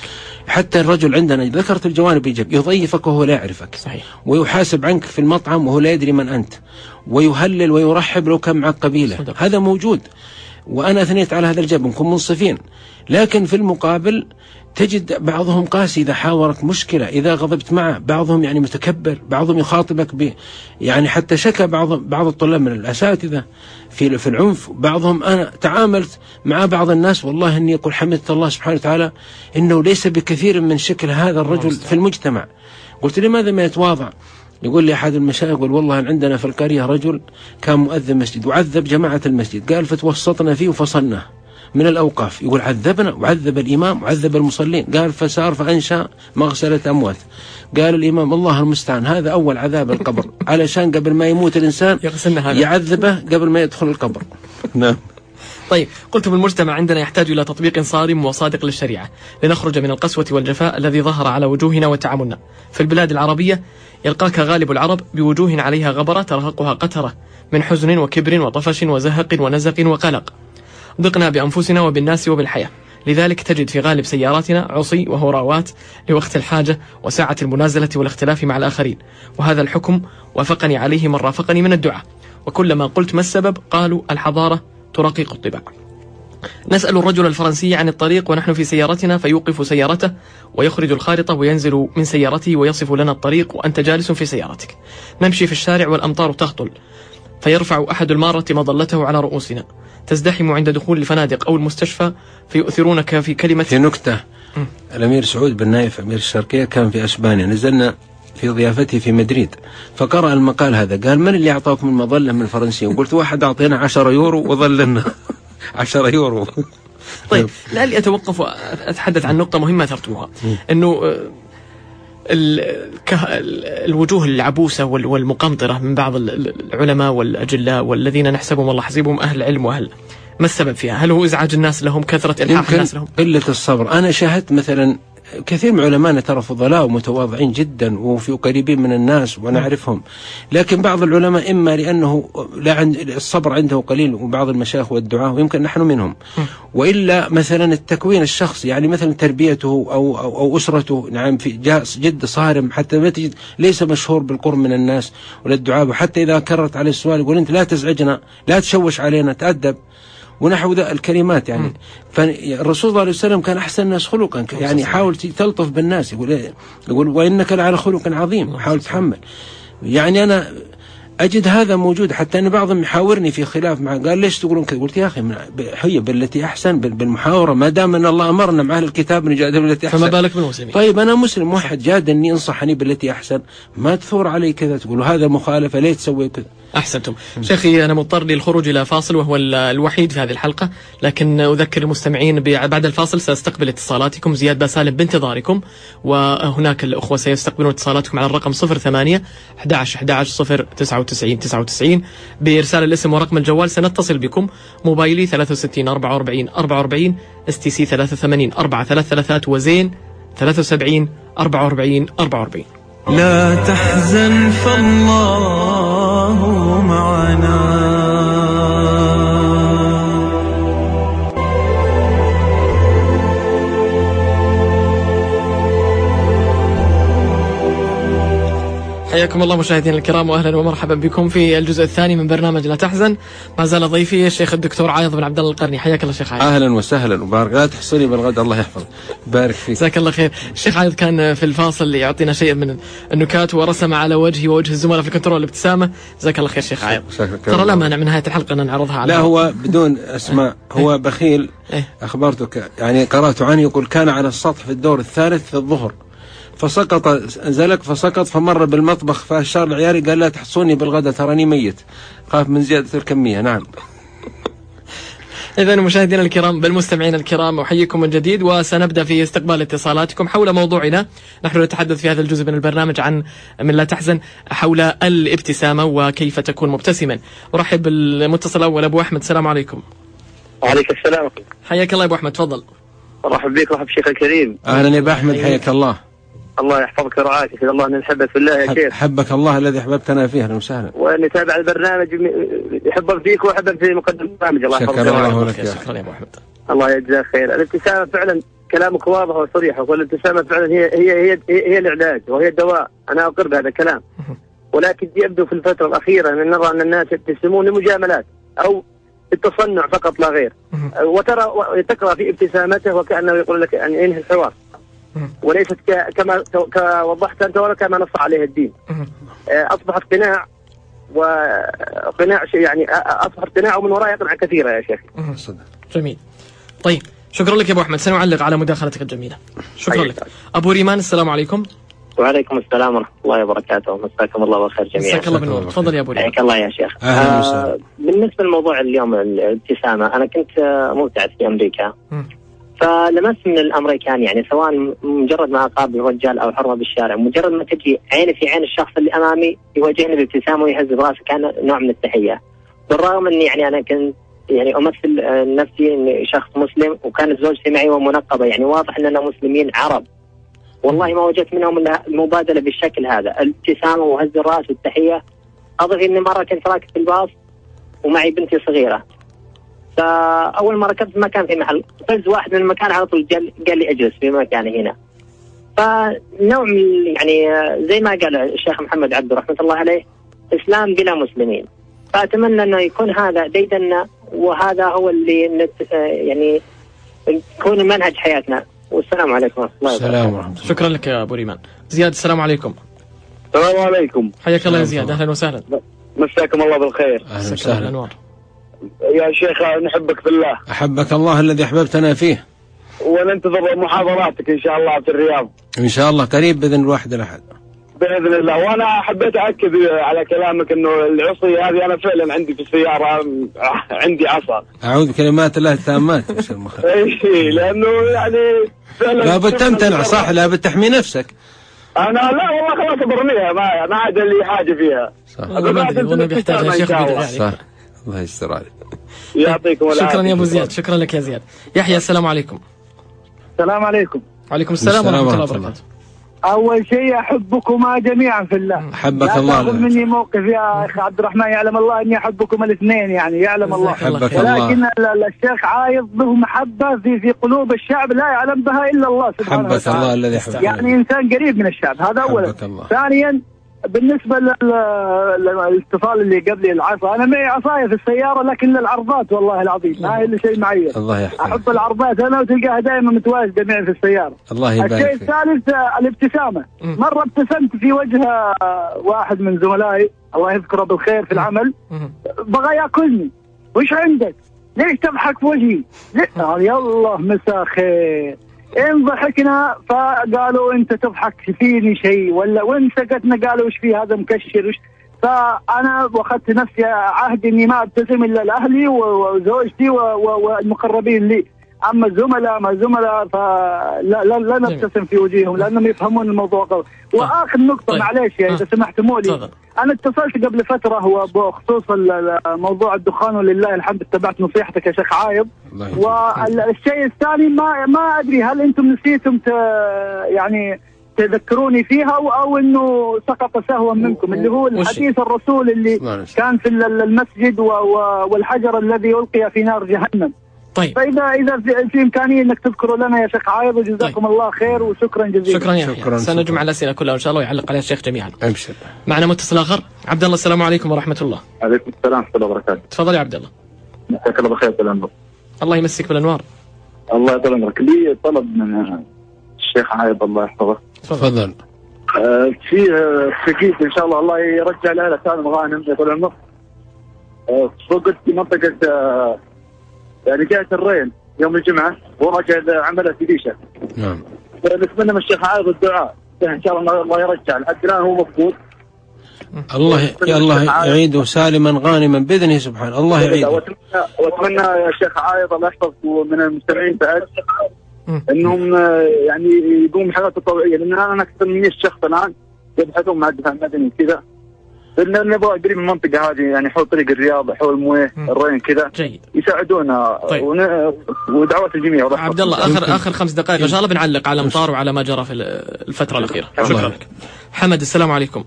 حتى الرجل عندنا ذكرت الجوانب إيجاب يضيفك وهو لا يعرفك. صحيح. ويحاسب عنك في المطعم وهو لا يدري من أنت. ويهلل ويرحب لو كان معك قبيلة. صدق. هذا موجود. وأنا أثنيت على هذا الجانب نكون منصفين. لكن في المقابل تجد بعضهم قاسي إذا حاورك مشكلة إذا غضبت معه بعضهم يعني متكبر بعضهم يخاطبك ب يعني حتى شكى بعض بعض الطلاب من الأساتذة في في العنف. بعضهم أنا تعاملت مع بعض الناس والله إني يقول حمدت الله سبحانه وتعالى إنه ليس بكثير من شكل هذا الرجل في المجتمع. قلت لماذا ما يتواضع؟ يقول لي أحد المشايخ يقول والله عندنا في القرية رجل كان مؤذن مسجد وعذب جماعة المسجد قال فتوسطنا فيه وفصلناه. من الأوقاف. يقول عذبنا وعذب الإمام وعذب المصلين. قال فسار فأنشأ مغسلة أموات. قال الإمام الله المستعان هذا أول عذاب القبر. علشان قبل ما يموت هذا يعذبه قبل ما يدخل القبر. نعم. طيب قلتم المجتمع عندنا يحتاج إلى تطبيق صارم وصادق للشريعة. لنخرج من القسوة والجفاء الذي ظهر على وجوهنا وتعاملنا. في البلاد العربية يلقاك غالب العرب بوجوه عليها غبرة ترهقها قترة من حزن وكبر وطفش وزهق ونزق وقلق. ضقنا بأنفسنا وبالناس وبالحياة. لذلك تجد في غالب سياراتنا عصي وهراوات لوقت الحاجة وساعة المنازلة والاختلاف مع الآخرين. وهذا الحكم وافقني عليه من رافقني من الدعاء. وكلما قلت ما السبب قالوا الحضارة ترقق الطباع. نسأل الرجل الفرنسي عن الطريق ونحن في سيارتنا فيوقف سيارته ويخرج الخارطة وينزل من سيارته ويصف لنا الطريق وأنت جالس في سيارتك. نمشي في الشارع والأمطار تهطل فيرفع أحد المارة مظلته على رؤوسنا. تزدحم عند دخول الفنادق أو المستشفى فيؤثرونك في كلمة في نكتة. الأمير سعود بن نايف أمير الشرقية كان في أسبانيا. نزلنا في ضيافته في مدريد. فقرأ المقال هذا. قال من اللي أعطاكم المظلة من الفرنسيين؟ قلت واحد أعطينا 10 يورو وظللنا. 10 يورو. طيب لعلي أتوقف وأتحدث عن نقطة مهمة أثرتموها أنه الوجوه العبوسة وال- والمقنطرة من بعض ال- ال- العلماء والأجلاء والذين نحسبهم الله حسيبهم أهل علم وأهل ما السبب فيها؟ هل هو إزعاج الناس لهم كثرة يمكن الناس لهم؟ قلة الصبر أنا شاهدت مثلا كثير من علمائنا ترى فضلاء ومتواضعين جدا وفي قريبين من الناس ونعرفهم. لكن بعض العلماء إما لأنه لا عند الصبر عنده قليل وبعض المشايخ والدعاة ويمكن نحن منهم. وإلا مثلا التكوين الشخصي يعني مثلا تربيته أو, أو, أو أسرته نعم في جد صارم حتى ما تجد ليس مشهور بالقرب من الناس ولا الدعاء وحتى إذا كررت عليه السؤال يقول أنت لا تزعجنا لا تشوش علينا تأدب. ونحو ذا الكلمات يعني فالرسول صلى الله عليه وسلم كان أحسن الناس خلقا يعني حاول تلطف بالناس يقول إيه؟ يقول وإنك لعلى خلق عظيم حاول تحمل. يعني أنا أجد هذا موجود حتى أن بعضهم يحاورني في خلاف مع قال ليش تقولون كذا؟ قلت يا أخي من- هي بالتي أحسن بال- بالمحاورة ما دام أن الله أمرنا مع أهل الكتاب نجادل بالتي أحسن. فما بالك بالمسلمين طيب أنا مسلم واحد جادني انصحني بالتي أحسن. ما تثور علي كذا تقول هذا مخالفة ليه تسوي كذا؟ أحسنتم. شيخي أنا مضطر للخروج إلى فاصل وهو ال- الوحيد في هذه الحلقة لكن أذكر المستمعين بعد الفاصل سأستقبل اتصالاتكم. زياد باسالم بانتظاركم وهناك الأخوة سيستقبلون اتصالاتكم على الرقم 08 11 11 0 99 99 بإرسال الاسم ورقم الجوال سنتصل بكم. موبايلي 63 44 44 STC 83 4 ثلاث ثلاثات وزين 73 44 44 لا تحزن فالله معنا حياكم الله مشاهدينا الكرام واهلا ومرحبا بكم في الجزء الثاني من برنامج لا تحزن. ما زال ضيفي الشيخ الدكتور عايض بن عبد الله القرني. حياك الله شيخ عايض. أهلا وسهلا. وبارك. لا تحسبني بالغداء الله يحفظك. بارك فيك. جزاك الله خير. الشيخ عايض كان في الفاصل يعطينا شيء من النكات ورسم على وجهي ووجه الزملاء في ال control الابتسامة. جزاك الله خير شيخ عايض. ترى لا مانع من نهايه الحلقة أن نعرضها على الهواء بدون أسماء. هو بخيل. إيه. أخبرتك يعني قرأت عنه يقول كان على السطح في الدور الثالث في الظهر. فسقط زلق فسقط فمر بالمطبخ فأشار لعيالي قال لا تحسبوني بالغداء تراني ميت. خاف من زيادة الكمية نعم. إذا مشاهدينا الكرام بل مستمعينا الكرام أحييكم من جديد وسنبدأ في استقبال اتصالاتكم حول موضوعنا. نحن نتحدث في هذا الجزء من البرنامج عن من لا تحزن حول الابتسامة وكيف تكون مبتسما. أرحب بالمتصل الأول أبو أحمد السلام عليكم. وعليك السلام. حياك الله يا أبو أحمد تفضل. مرحبا بك مرحبا بشيخ الكريم. أهلا يا أبو أحمد حياك الله. الله يحفظك ويرعاك. يسعد الله ان نحبك في الله يا شيخ. حبك الله الذي أحببتنا فيه أهلا وسهلا. ونتابع البرنامج م- يحبك فيك ويحبك في مقدم البرنامج. الله يحفظك. الله ويرعاك. لك يا. شكرا يا أبو أحمد. الله يجزاك خير. الابتسامة فعلا كلامك واضح وصريح. والابتسامه فعلا هي هي هي هي, هي العلاج وهي الدواء. أنا أقر بهذا الكلام. ولكن يبدو في الفترة الأخيرة أن نرى أن الناس يبتسمون لمجاملات أو التصنع فقط لا غير. وترى تقرا في ابتسامته وكأنه يقول لك أن انهي الحوار. وليست كما كوضحت أنت ولا كما نص عليه الدين. آه، أصبح اقتناع وقناع شيء يعني آه، أصبح اقتناع ومن وراء يقنع كثيرا يا شيخ. صدق. جميل. طيب شكرا لك يا أبو أحمد. سنعلق على مداخلتك الجميلة. شكرا حياك لك. أبو ريمان السلام عليكم. وعليكم السلام ورحمة الله وبركاته. مساكم الله بالخير جميعا. مساك الله بالنور. تفضل يا أبو ريمان. حياك الله يا شيخ. أهلاً وسهلاً. بالنسبة لموضوع اليوم الابتسامة أنا كنت آه، مبتعث في أمريكا. مم. فلمست من الأمريكان يعني سواء مجرد ما اقابل رجال أو حرمه بالشارع مجرد ما تجي عيني في عين الشخص اللي أمامي يواجهني بابتسامة ويهز براسه كان نوع من التحية. بالرغم إني يعني أنا كنت يعني أمثل آه، نفسي إني شخص مسلم وكانت زوجتي معي ومنقبة. يعني واضح اننا مسلمين عرب. والله ما وجدت منهم إلا المبادلة بالشكل هذا الابتسامة وهز الرأس والتحية. اضف إني مرة كنت راكب في الباص ومعي بنتي صغيرة. فاول ما ركبت ما كان في محل. فز واحد من المكان على طول قال, قال لي أجلس في مكاني هنا. فنوع من يعني آه، زي ما قال الشيخ محمد عبده رحمة الله عليه إسلام بلا مسلمين. فأتمنى إنه يكون هذا ديدنا وهذا هو اللي نت آه، يعني يكون منهج حياتنا. والسلام عليكم ورحمة الله وبركاته. السلام ورحمة الله. شكرا لك يا أبو ريمان. زياد السلام عليكم. السلام عليكم. حياك الله يا زياد. أهلا وسهلا. مساكم الله بالخير. أهلا وسهلا. يا شيخ نحبك في الله. أحبك الله الذي أحببتنا فيه. وننتظر محاضراتك إن شاء الله في الرياض. إن شاء الله قريب بإذن الواحد الأحد. بإذن الله. وأنا حبيت اكد على كلامك إنه العصي هذه أنا فعلا عندي في السيارة عندي عصا. أعوذ بكلمات الله التامات. اي لأنه يعني فعلا لابد تمتنع صح؟ لابد تحمي نفسك. أنا لا والله خلاص برميها ما ما عاد لي حاجة فيها. صح. والله بيحتاج يا شيخ إن. صح. الله يستر عليك. يعطيكم العافيه شكرا يا أبو زياد شكرا لك يا زياد. يحيى السلام عليكم. السلام عليكم. وعليكم السلام ورحمة الله ورحمة الله. وبركاته. أول شيء أحبكما جميعا في الله. أحبك لا الله. تأخذ مني موقف يا أخي عبد الرحمن. يعلم الله أني احبكم الاثنين يعني يعلم الله. الله حبك. الله. ولكن ال- ال- الشيخ عايض له محبة في في قلوب الشعب لا يعلم بها إلا الله سبحانه حبك وتعالى. الله الذي يعني إنسان قريب من الشعب هذا اولا. حبك الله. ثانيا بالنسبة لل- للاتصال اللي قبلي العصا أنا معي عصاية في السيارة لكن للعرضات والله العظيم. هي الا شيء معين الله يحفظك. أحط العرضات أنا وتلقاها دائما متواجدة معي في السيارة. الله الشيء يبارك فيك. الثالث الابتسامة. مرة ابتسمت في وجه واحد من زملائي الله يذكره بالخير في العمل. بغى يأكلني. وش عندك؟ ليش تضحك في وجهي؟ يلا مساء خير إن ضحكنا فقالوا أنت تضحك فيني شيء ولا وين سكتنا قالوا وش في هذا مكشر وش فأنا وأخذت نفسي عهد إني ما أبتسم إلا لأهلي وزوجتي والمقربين لي. أما الزملاء ما الزملاء فلا لا. نبتسم في وجوههم لأنهم يفهمون الموضوع قوي وآخر نقطة طيب. معليش يا آه. إذا سمحتموا لي تفضل أنا اتصلت قبل فترة هو بخصوص ال- ال- موضوع الدخان ولله الحمد اتبعت نصيحتك يا شيخ عايض. والشيء الثاني ما ما أدري هل أنتم نسيتم ت يعني تذكروني فيها أو, أو إنه سقط سهوا منكم اللي هو الحديث الرسول اللي. كان في ال- المسجد والحجر الذي ألقي في نار جهنم طيب. فاذا إذا في, في إمكانية إنك تذكروا لنا يا شيخ عايض وجزاكم طيب. الله خير وشكرا جزيلا. شكرا يا شكراً،. سنجمع الأسئلة كلها إن شاء الله ويعلق عليها الشيخ جميعا. ابشر معنا متصل آخر عبد الله السلام عليكم ورحمة الله. عليكم السلام ورحمة الله وبركاته. تفضل يا عبد الله. مساك الله بالخير والانوار الله يمسك بالأنوار. الله يطول عمرك. لي طلب من الشيخ عايض الله يحفظه. تفضل. آه، في آه، تكييف إن شاء الله الله يرجع له سالم غانم يطول عمره آه، فقد في منطقة آه، يعني جهه الرين يوم الجمعة ورجع عمله في ديشة. نعم. نتمنى من الشيخ عايض الدعاء. إن شاء الله الله يرجع. لحد الان هو مفقود الله يا الله يعيده سالما غانما بإذنه سبحانه. الله يعيده. واتمنى وأتمنى يا شيخ عايض الله يحفظك من المستمعين بعد. إنهم آه، يعني يقوموا بحاجات تطوعيه لأن أنا أكثر من 100 شخص الآن يبحثون مع الدفاع المدني كذا. لأن نبغى قريب من المنطقة هذه يعني حول طريق الرياض حول مويه. الرين كذا. جيد. يساعدونا. طيب. ون... ودعوات الجميع. عبد الله. اخر آخر خمس دقائق إن شاء الله بنعلق على امطار وعلى ما جرى في الفترة الأخيرة. شكرا. لك. حمد السلام عليكم.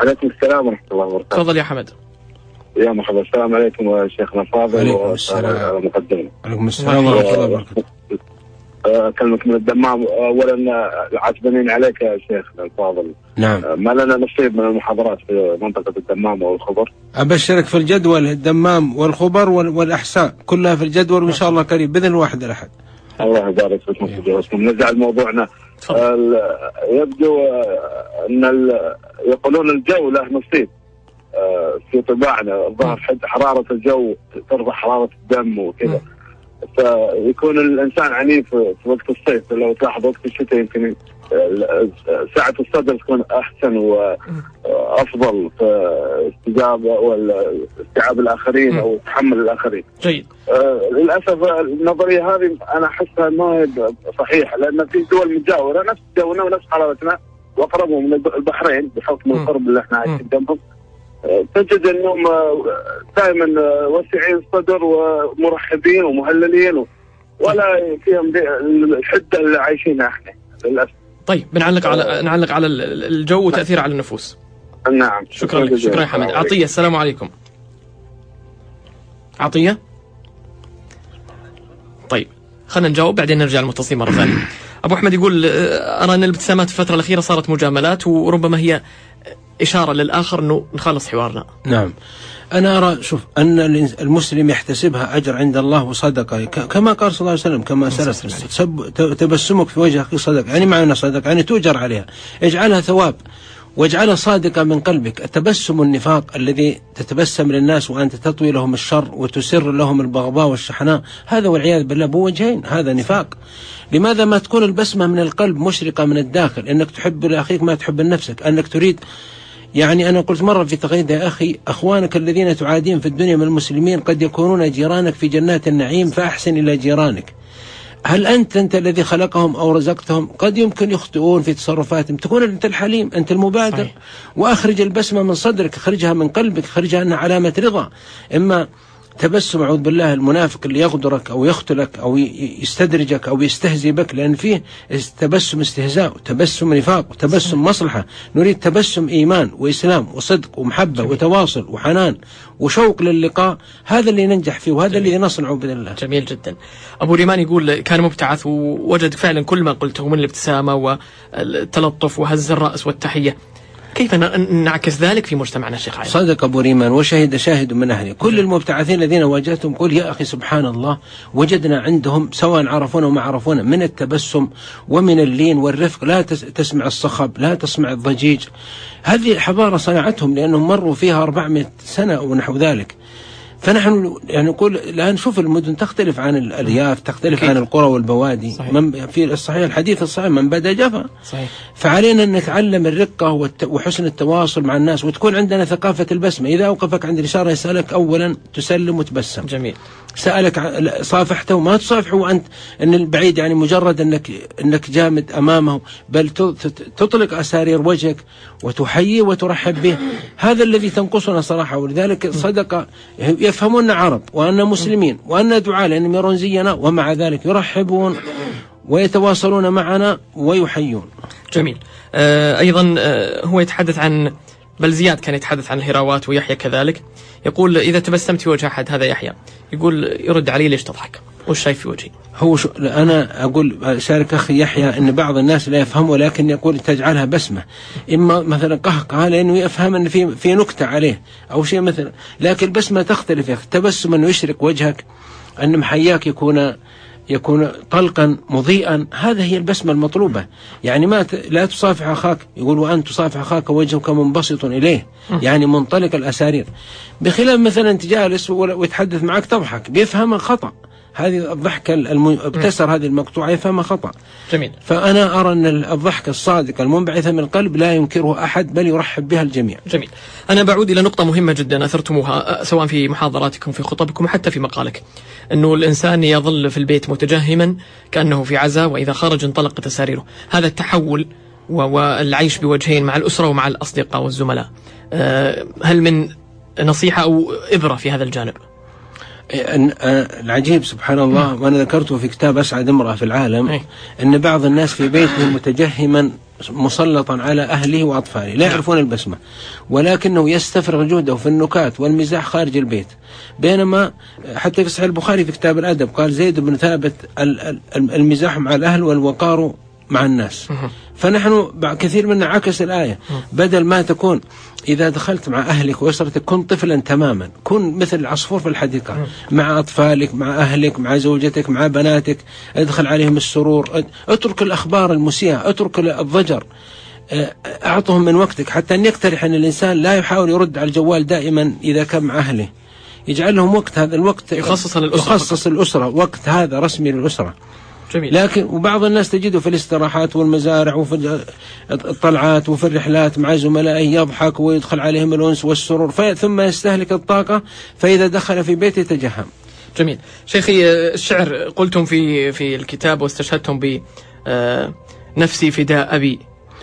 عليكم السلام ورحمة الله وبركاته. تفضل يا حمد. يا مرحبا. السلام عليكم يا شيخنا الفاضل عليكم السلام. عليكم السلام ورحمة الله وبركاته. اكلمك من الدمام اولا آه، عاتبنين عليك يا شيخنا الفاضل. نعم. آه، ما لنا نصيب من المحاضرات في منطقة الدمام والخبر؟ أبشرك في الجدول الدمام والخبر وال- والأحساء كلها في الجدول وإن شاء الله قريب بإذن الواحد الأحد. الله يبارك فيكم نرجع لموضوعنا يبدو آه، أن ال- يقولون الجو له نصيب. آه، في طباعنا الظاهر حد حرارة الجو ترفع حرارة الدم وكذا. فيكون الإنسان عنيف في وقت الصيف لو تلاحظ وقت الشتاء يمكن آه، سعه الصدر تكون أحسن وأفضل في استجابة واستيعاب الآخرين. أو تحمل الآخرين. جيد آه، للأسف النظرية هذه أنا أحسها ما هي صحيحة لأن في دول مجاوره نفس جونا ونفس حرارتنا وأقربهم من البحرين بحكم. القرب اللي إحنا. عايشين جنبهم تجد أنهم دائما واسعين الصدر ومرحبين ومهللين ولا فيهم الحدة اللي عايشينها إحنا للأسف. طيب بنعلق على نعلق على ال- الجو وتاثيره على النفوس. نعم. شكرا لك. شكرا يا حمد. عطية السلام عليكم. عطية؟ طيب خلينا نجاوب بعدين نرجع للمتصلين مرة ثانية. أبو أحمد يقول آه، أرى أن الابتسامات في الفترة الأخيرة صارت مجاملات وربما هي إشارة للآخر إنه نخلص حوارنا. نعم. أنا أرى شوف أن الإنس- المسلم يحتسبها أجر عند الله وصدقة. ك- كما قال صلى الله عليه وسلم كما سلف. تبسمك في وجه أخيك صدقة يعني معنى صدقة يعني تؤجر عليها. اجعلها ثواب. واجعلها صادقة من قلبك. التبسم النفاق الذي تتبسم للناس وأنت تطوي لهم الشر وتسر لهم البغضاء والشحناء هذا والعياذ بالله بوجهين. هذا نفاق. لماذا ما تكون البسمة من القلب مشرقة من الداخل؟ أنك تحب لأخيك ما تحب لنفسك. أنك تريد يعني أنا قلت مرة في تقييد يا أخي أخوانك الذين تعادين في الدنيا من المسلمين قد يكونون جيرانك في جنات النعيم فأحسن إلى جيرانك. هل أنت أنت الذي خلقهم أو رزقتهم قد يمكن يخطئون في تصرفاتهم؟ تكون أنت الحليم أنت المبادر. صحيح. وأخرج البسمة من صدرك اخرجها من قلبك اخرجها أنها علامة رضا. إما تبسم أعوذ بالله المنافق اللي يغدرك أو يقتلك ي- يستدرجك أو يستهزئ بك لأن فيه تبسم استهزاء وتبسم نفاق وتبسم مصلحة. نريد تبسم إيمان وإسلام وصدق ومحبة وتواصل وحنان وشوق للقاء. هذا اللي ننجح فيه وهذا اللي نصنعه بإذن الله. جميل جدا. أبو ريمان يقول كان مبتعث ووجد فعلا كل ما قلته من الابتسامة والتلطف وهز الرأس والتحية. كيف نعكس ذلك في مجتمعنا شيخ عايض صدق أبو ريمان وشهد شاهد من أهله. كل المبتعثين الذين واجهتهم قل يا أخي سبحان الله وجدنا عندهم سواء عرفونا وما عرفونا من التبسم ومن اللين والرفق لا تس- تسمع الصخب لا تسمع الضجيج. هذه حضارة صنعتهم لأنهم مروا فيها 400 سنة أو نحو ذلك. فنحن يعني نقول الآن شوف المدن تختلف عن الارياف تختلف أكيد. عن القرى والبوادي. صحيح. من في الصحيح الحديث الصحيح من بدا جفا. صحيح. فعلينا أن نتعلم الرقة وحسن التواصل مع الناس وتكون عندنا ثقافة البسمة. إذا أوقفك عند الإشارة يسألك أولا تسلم وتبسم. جميل. لا، صافحته. ما تصافحه وأنت أن البعيد يعني مجرد أنك أنك جامد أمامه بل تطلق أسارير وجهك وتحييه وترحب به. هذا الذي تنقصنا صراحة. ولذلك صدق يفهمون عرب وأن مسلمين وأن دعاء لأنهم يرون زينا ومع ذلك يرحبون ويتواصلون معنا ويحيون. جميل. آه أيضا آه هو يتحدث عن بل زياد كان يتحدث عن الهراوات ويحيى كذلك. يقول إذا تبسمت في وجه أحد هذا يحيى. يقول يرد علي ليش تضحك؟ وش شايف في وجهي؟ هو شو أنا أقول شارك أخي يحيى إن بعض الناس لا يفهم ولكن يقول تجعلها بسمة. إما مثلا قهقه لأنه يفهم إن في في نكتة عليه أو شيء مثلا. لكن البسمة تختلف يا أخي. التبسم انه يشرق وجهك أن محياك يكون يكون طلقا مضيئا. هذا هي البسمة المطلوبة. يعني ما ت... لا تصافح أخاك. يقول وأن تصافح أخاك وجهك منبسط إليه. يعني منطلق الأسارير. بخلاف مثلا انت جالس ويتحدث معك تضحك. بيفهمها خطا هذه الضحكه المبتسر هذه المقطوعة يفهمها خطأ. جميل. فأنا أرى أن الضحكه الصادقه المنبعثه من القلب لا ينكره أحد بل يرحب بها الجميع. جميل. أنا بعود إلى نقطة مهمة جدا أثرتموها سواء في محاضراتكم في خطبكم وحتى في مقالك. أنه الإنسان يظل في البيت متجهما كأنه في عزاء وإذا خرج انطلقت تساريره هذا التحول والعيش بوجهين مع الأسرة ومع الأصدقاء والزملاء. آه، هل من نصيحة أو إبرة في هذا الجانب؟ أن- العجيب سبحان الله وأنا ذكرته في كتاب أسعد امرأة في العالم أي. أن بعض الناس في بيته متجهما مسلطا على أهله وأطفاله لا يعرفون البسمة ولكنه يستفرغ جهده في النكات والمزاح خارج البيت. بينما حتى في صحيح البخاري في كتاب الأدب قال زيد بن ثابت ال- ال- المزاح مع الأهل والوقار مع الناس. فنحن كثير منا عكس الآية. بدل ما تكون إذا دخلت مع أهلك وأسرتك كن طفلا تماما كن مثل العصفور في الحديقة. مع أطفالك مع أهلك مع زوجتك مع بناتك ادخل عليهم السرور ات- اترك الأخبار المسيئة اترك الضجر. أه، أعطهم من وقتك. حتى أن يقترح أن الإنسان لا يحاول يرد على الجوال دائما إذا كان مع أهله. يجعل لهم وقت هذا الوقت يخصص للأسرة يخصص الأسرة وقت هذا رسمي للأسرة. جميل. لكن وبعض الناس تجده في الاستراحات والمزارع وفي الطلعات وفي الرحلات مع زملائه يضحك ويدخل عليهم الأنس والسرور ثم يستهلك الطاقة فإذا دخل في بيته يتجهم. جميل. شيخي آه، الشعر قلتم في في الكتاب واستشهدتم ب آه، نفسي فداء أبي.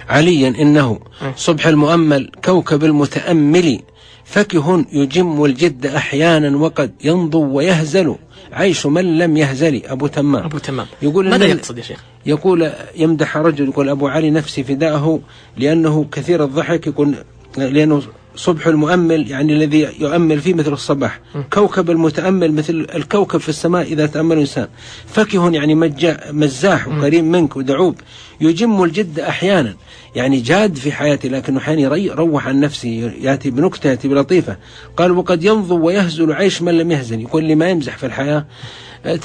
عليا إنه أي. صبح المؤمل كوكب المتأمل فكه يجم الجد أحيانا وقد ينضو ويهزل. عيش من لم يهزل. أبو تمام. أبو تمام. يقول ماذا يقصد يا شيخ؟ يقول يمدح رجل يقول أبو علي نفسي فداءه لأنه كثير الضحك يقول لأنه صبح المؤمل يعني الذي يؤمل فيه مثل الصباح. كوكب المتأمل مثل الكوكب في السماء إذا تأمل الإنسان. فكه يعني مجا مزاح وكريم منك ودعوب. يجم الجد أحيانا. يعني جاد في حياته لكنه أحيانا يروح عن نفسه يأتي بنكتة يأتي بلطيفة. قال وقد ينضو ويهزل عيش من لم يهزل يقول لي ما يمزح في الحياة.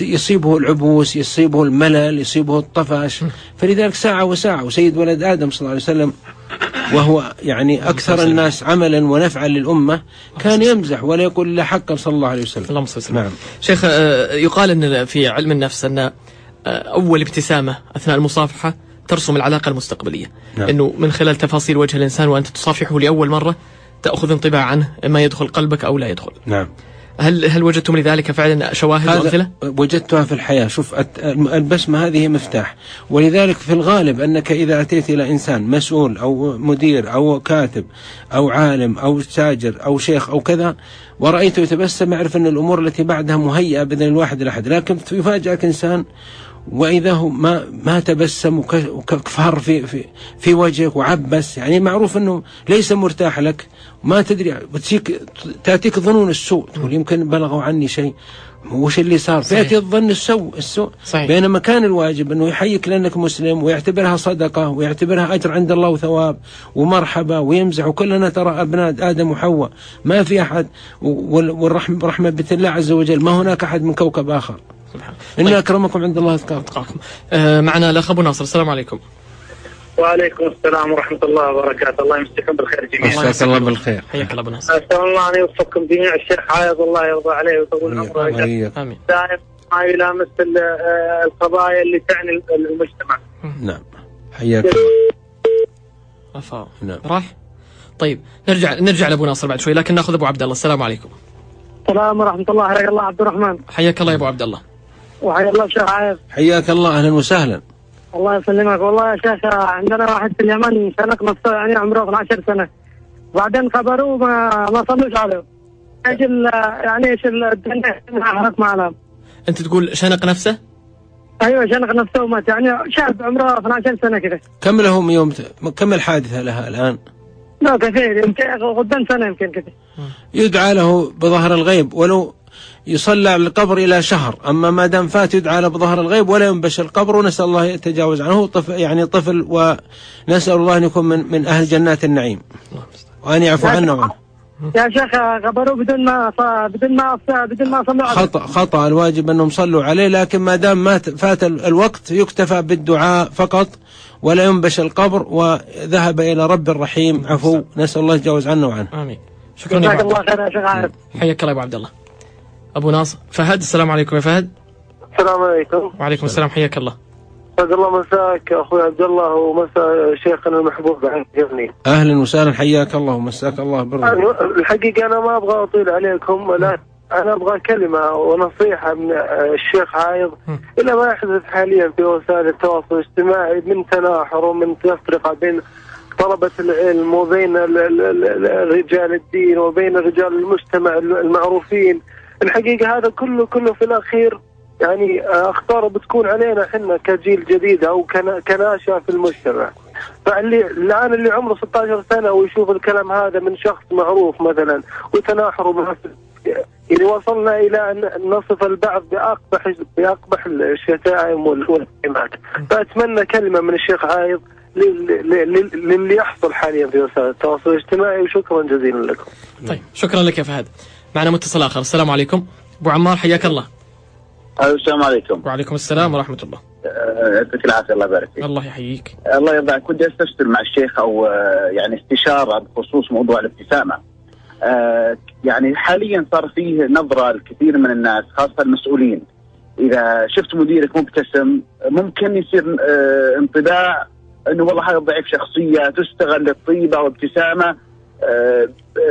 يصيبه العبوس يصيبه الملل يصيبه الطفش. فلذلك ساعة وساعة. وسيد ولد آدم صلى الله عليه وسلم وهو يعني أكثر الناس عملا ونفعا للأمة كان يمزح ولا يقول إلا حقا صلى الله عليه وسلم. اللهم صل وسلم. نعم. شيخ آه، يقال إن في علم النفس أن آه، أول ابتسامة أثناء المصافحة ترسم العلاقة المستقبلية. نعم. إنه من خلال تفاصيل وجه الإنسان وأنت تصافحه لأول مرة تأخذ انطباع عنه إما يدخل قلبك أو لا يدخل. نعم. هل هل وجدتم لذلك فعلا شواهد وأمثلة؟ وجدتها في الحياة. شوف البسمة هذه مفتاح. ولذلك في الغالب أنك إذا أتيت إلى إنسان مسؤول أو مدير أو كاتب أو عالم أو تاجر أو شيخ أو كذا ورأيته يتبسم اعرف أن الأمور التي بعدها مهيئة بإذن الواحد الأحد لكن يفاجئك إنسان وإذا هو ما ما تبسم وك- وكفر في في في وجهك وعبس يعني معروف أنه ليس مرتاح لك. ما تدري بتسيك تأتيك ظنون السوء تقول يمكن بلغوا عني شيء. وش اللي صار؟ صحيح. فيأتي الظن السوء السوء. صحيح. بينما كان الواجب أنه يحييك لأنك مسلم ويعتبرها صدقة ويعتبرها أجر عند الله وثواب ومرحبا ويمزح وكلنا ترى أبناء آدم وحواء. ما في أحد وال- والرحمة رحمة بيت الله عز وجل ما هناك أحد من كوكب آخر. سبحان إن طيب. أكرمكم عند الله أتقاكم. آه، معنا الأخ أبو ناصر. السلام عليكم. وعليكم السلام ورحمة الله وبركاته. الله يمسكم بالخير جميعا. مساك الله بالخير. حياك الله أبو ناصر. أسأل الله أن يوفقكم جميع الشيخ. عايض الله يرضى عليه ويطول عمره. ويجعل وإياك. آمين. دائم ما يلامس آه، القضايا اللي تعني المجتمع. نعم. حياك الله. أفا. نعم. راح؟ طيب نرجع نرجع لأبو ناصر بعد شوي لكن نأخذ أبو عبد الله. السلام عليكم. السلام ورحمة الله. حياك الله عبد الرحمن. حياك الله يا أبو عبد الله. وحيا الله شيخ عايض حياك الله أهلا وسهلا. الله يسلمك. والله يا شيخ عندنا واحد في اليمن شنق نفسه يعني عمره 12 سنة. بعدين خبروه ما ما صلوش عليه. إيش ال- يعني إيش الدنيا عرف معنا أنت تقول شنق نفسه؟ أيوه شنق نفسه ومات. يعني شاب عمره 12 سنة كذا كم لهم يوم كم الحادثة لها الآن؟ لا كثير. يمكن قدام سنة يمكن كذا يدعى له بظهر الغيب. ولو يصلى على القبر إلى شهر. أما ما دام فات يدعى له بظهر الغيب ولا ينبش القبر ونسأل الله يتجاوز عنه. هو طفل يعني طفل ونسأل الله أن يكون من, من أهل جنات النعيم. وأن يعفو عنا وعنه. يا شيخ خبروه بدون ما بدون ما بدون ما صلوا عليه. خطأ خطأ. الواجب أنهم صلوا عليه لكن ما دام مات فات ال- الوقت يكتفى بالدعاء فقط ولا ينبش القبر وذهب إلى رب الرحيم. عفو. نسأل الله يتجاوز عنا وعنه. آمين. شكرا يا جزاك ابو الله خير يا شيخ عارف حياك الله يا أبو عبد الله. أبو ناصر. فهد السلام عليكم يا فهد. السلام عليكم. وعليكم السلام حياك الله. سعد الله مساك أخوي عبد الله ومساء شيخنا المحبوب جبني. أهلا وسهلا حياك الله ومساك الله بالرحمة الحقيقة أنا ما أبغى أطيل عليكم ولا أنا أبغى كلمة ونصيحة من الشيخ عايض. إلى ما يحدث حاليا في وسائل التواصل الاجتماعي من تناحر ومن تفرقة بين طلبة العلم وبين ال- ال- ال- رجال الدين وبين رجال المجتمع المعروفين. الحقيقة هذا كله كله في الأخير يعني آه، أخطار بتكون علينا إحنا كجيل جديد أو كنا- كناشئة في المجتمع. فاللي الآن اللي عمره 16 سنة ويشوف الكلام هذا من شخص معروف مثلا وتناحره بنفس يعني وصلنا إلى أن نصف البعض بأقبح بأقبح الشتائم وال- والكلمات فأتمنى كلمة من الشيخ عايض لل- لل- للي يحصل حاليا في وسائل التواصل الاجتماعي وشكرا جزيلا لكم. طيب شكرا لك يا فهد. معنا متصل آخر. السلام عليكم. أبو عمار حياك الله. السلام عليكم. وعليكم السلام ورحمة الله. آه، يعطيك العافية الله يبارك فيك. الله يحييك. الله يرضى ودي أستفسر مع الشيخ أو آه، يعني استشارة بخصوص موضوع الابتسامة. آه، يعني حاليا صار فيه نظرة لكثير من الناس خاصة المسؤولين. إذا شفت مديرك مبتسم ممكن يصير انطباع إنه والله هذا ضعيف شخصية تستغل الطيبة وابتسامه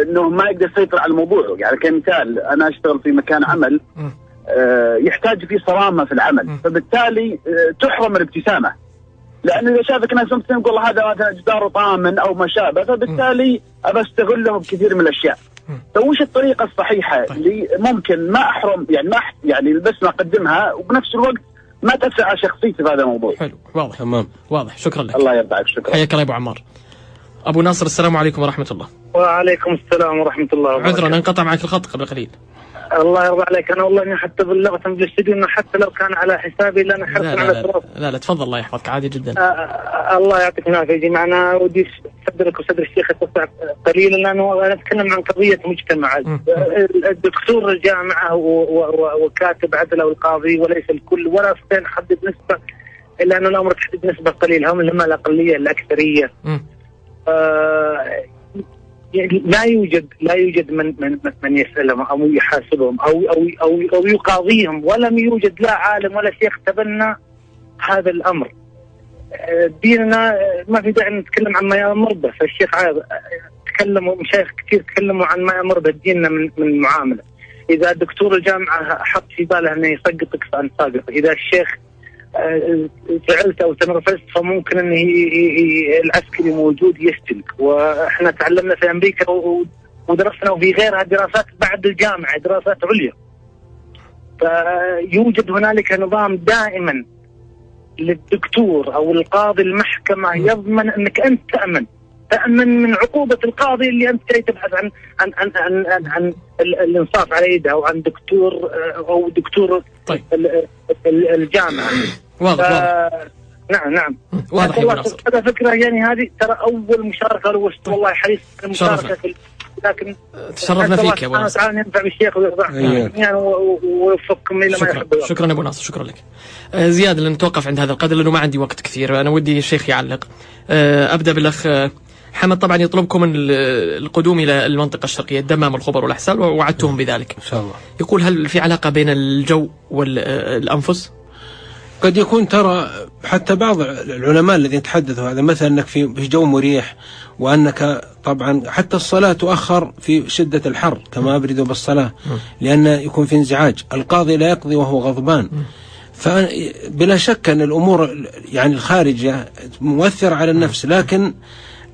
إنه ما يقدر يسيطر على الموضوع. يعني كمثال أنا أشتغل في مكان عمل. آه، يحتاج فيه صرامة في العمل. فبالتالي آه، تحرم الابتسامة. لأنه إذا شافك ناس مبتسم يقول هذا مثلا جداره طامن أو ما شابه فبالتالي أبى استغله بكثير من الأشياء. فوش الطريقة الصحيحة طيب. اللي ممكن ما أحرم؟ يعني ما يعني البسمه أقدمها وبنفس الوقت ما تاثر على شخصيتي في هذا الموضوع. حلو. واضح. تمام. واضح. شكرا لك. الله يرضى عليك. شكرا. حياك الله يا أبو عمار. أبو ناصر السلام عليكم ورحمة الله. وعليكم السلام ورحمة الله عذرا انقطع معك الخط قبل قليل. الله يرضى عليك. أنا والله إني حتى بلغت من الاستديو إنه حتى لو كان على حسابي لأن لا على لا, لا, لا, لا تفضل الله يحفظك. عادي جدا. آه، آه، الله يعطيك العافية يا جماعة أنا ودي صدرك وصدر الشيخ يتوسع قليلا لأنه أنا أتكلم عن قضية مجتمع. الدكتور الجامعة وكاتب عدل أو القاضي وليس الكل ولا استطيع نحدد نسبه إلا أن الأمر تحديد نسبه قليله هم اللي هم الأقلية الأكثرية. آه، يعني لا يوجد لا يوجد من من من يسألهم أو يحاسبهم أو أو أو, أو يقاضيهم ولم يوجد لا عالم ولا شيخ تبنى هذا الأمر. آه، ديننا آه، ما في داعي نتكلم عن ما يأمر به فالشيخ عايض آه، تكلموا مشايخ كثير تكلموا عن ما يأمر به ديننا من من المعامله. إذا دكتور الجامعة حط في باله إنه يسقطك فانت ساقط، إذا الشيخ زعلت أو تنرفزت فممكن ي- العسكري موجود يسجنك وإحنا تعلمنا في أمريكا ودرسنا وفي غيرها دراسات بعد الجامعة دراسات عليا. فيوجد هنالك نظام دائما للدكتور أو القاضي المحكمة يضمن إنك أنت تامن تأمن من عقوبة القاضي اللي أنت جاي تبحث عن عن عن عن, عن, عن ال- الإنصاف على يده أو عن دكتور آه، أو دكتور طيب. ال- ال- الجامعة. واضح واضح. نعم نعم. واضح والله هذا فكرة يعني هذه ترى أول مشاركة لو وست والله حريص. المشاركة في لكن تشرفنا فيك يا سبحانه ناصر. وتعالى ينفع بالشيخ ويرضى. يعني ويوفقكم إلى ما يحب. شكرا يا أبو ناصر. شكرا لك. آه، زياد لن نتوقف عند هذا القدر لأنه ما عندي وقت كثير. أنا ودي الشيخ يعلق. آه، أبدأ بالأخ حمد طبعا يطلبكم ال- القدوم إلى المنطقة الشرقية الدمام والخبر والأحسال ووعدتهم بذلك. إن شاء الله. يقول هل في علاقة بين الجو والانفس قد يكون ترى حتى بعض العلماء الذين تحدثوا هذا مثلا أنك في في جو مريح وأنك طبعا حتى الصلاة تؤخر في شدة الحر كما أبردوا بالصلاة لأن يكون في انزعاج، القاضي لا يقضي وهو غضبان. فبلا شك أن الأمور يعني الخارجه مؤثرة على النفس لكن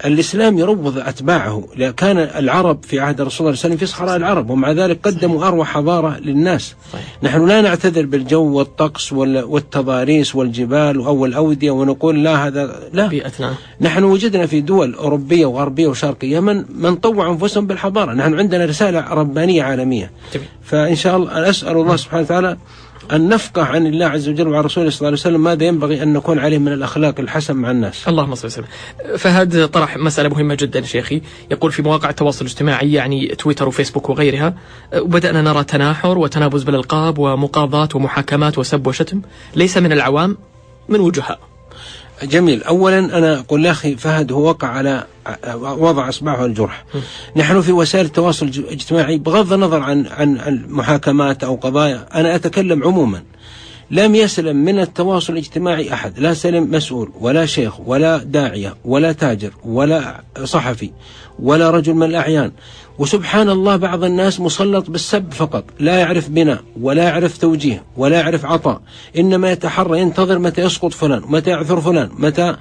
الإسلام يروض أتباعه. لأن كان العرب في عهد الرسول صلى الله عليه وسلم في صحراء العرب ومع ذلك قدموا أروع حضارة للناس. صحيح. نحن لا نعتذر بالجو والطقس وال- والتضاريس والجبال أو الاوديه ونقول لا هذا لا. بيئتنا نحن وجدنا في دول أوروبية وغربية وشرقيه من من طوعوا أنفسهم بالحضارة، نحن عندنا رسالة ربانية عالمية. جميل. فإن شاء الله أسأل الله سبحانه وتعالى أن نفقه عن الله عز وجل وعن رسوله صلى الله عليه وسلم ماذا ينبغي أن نكون عليه من الأخلاق الحسن مع الناس. اللهم صل وسلم. فهد طرح مسألة مهمة جدا شيخي. يقول في مواقع التواصل الاجتماعي يعني تويتر وفيسبوك وغيرها وبدأنا نرى تناحر وتنابز بالألقاب ومقاضاة ومحاكمات وسب وشتم. ليس من العوام من وجهاء. جميل. اولا أنا أقول يا أخي فهد هو وقع على وضع إصبعه على الجرح. نحن في وسائل التواصل الاجتماعي بغض النظر عن عن عن محاكمات أو قضايا أنا أتكلم عموما. لم يسلم من التواصل الاجتماعي أحد لا سلم مسؤول ولا شيخ ولا داعية ولا تاجر ولا صحفي ولا رجل من الأعيان. وسبحان الله بعض الناس مسلط بالسب فقط لا يعرف بناء ولا يعرف توجيه ولا يعرف عطاء. إنما يتحرى ينتظر متى يسقط فلان متى يعثر فلان متى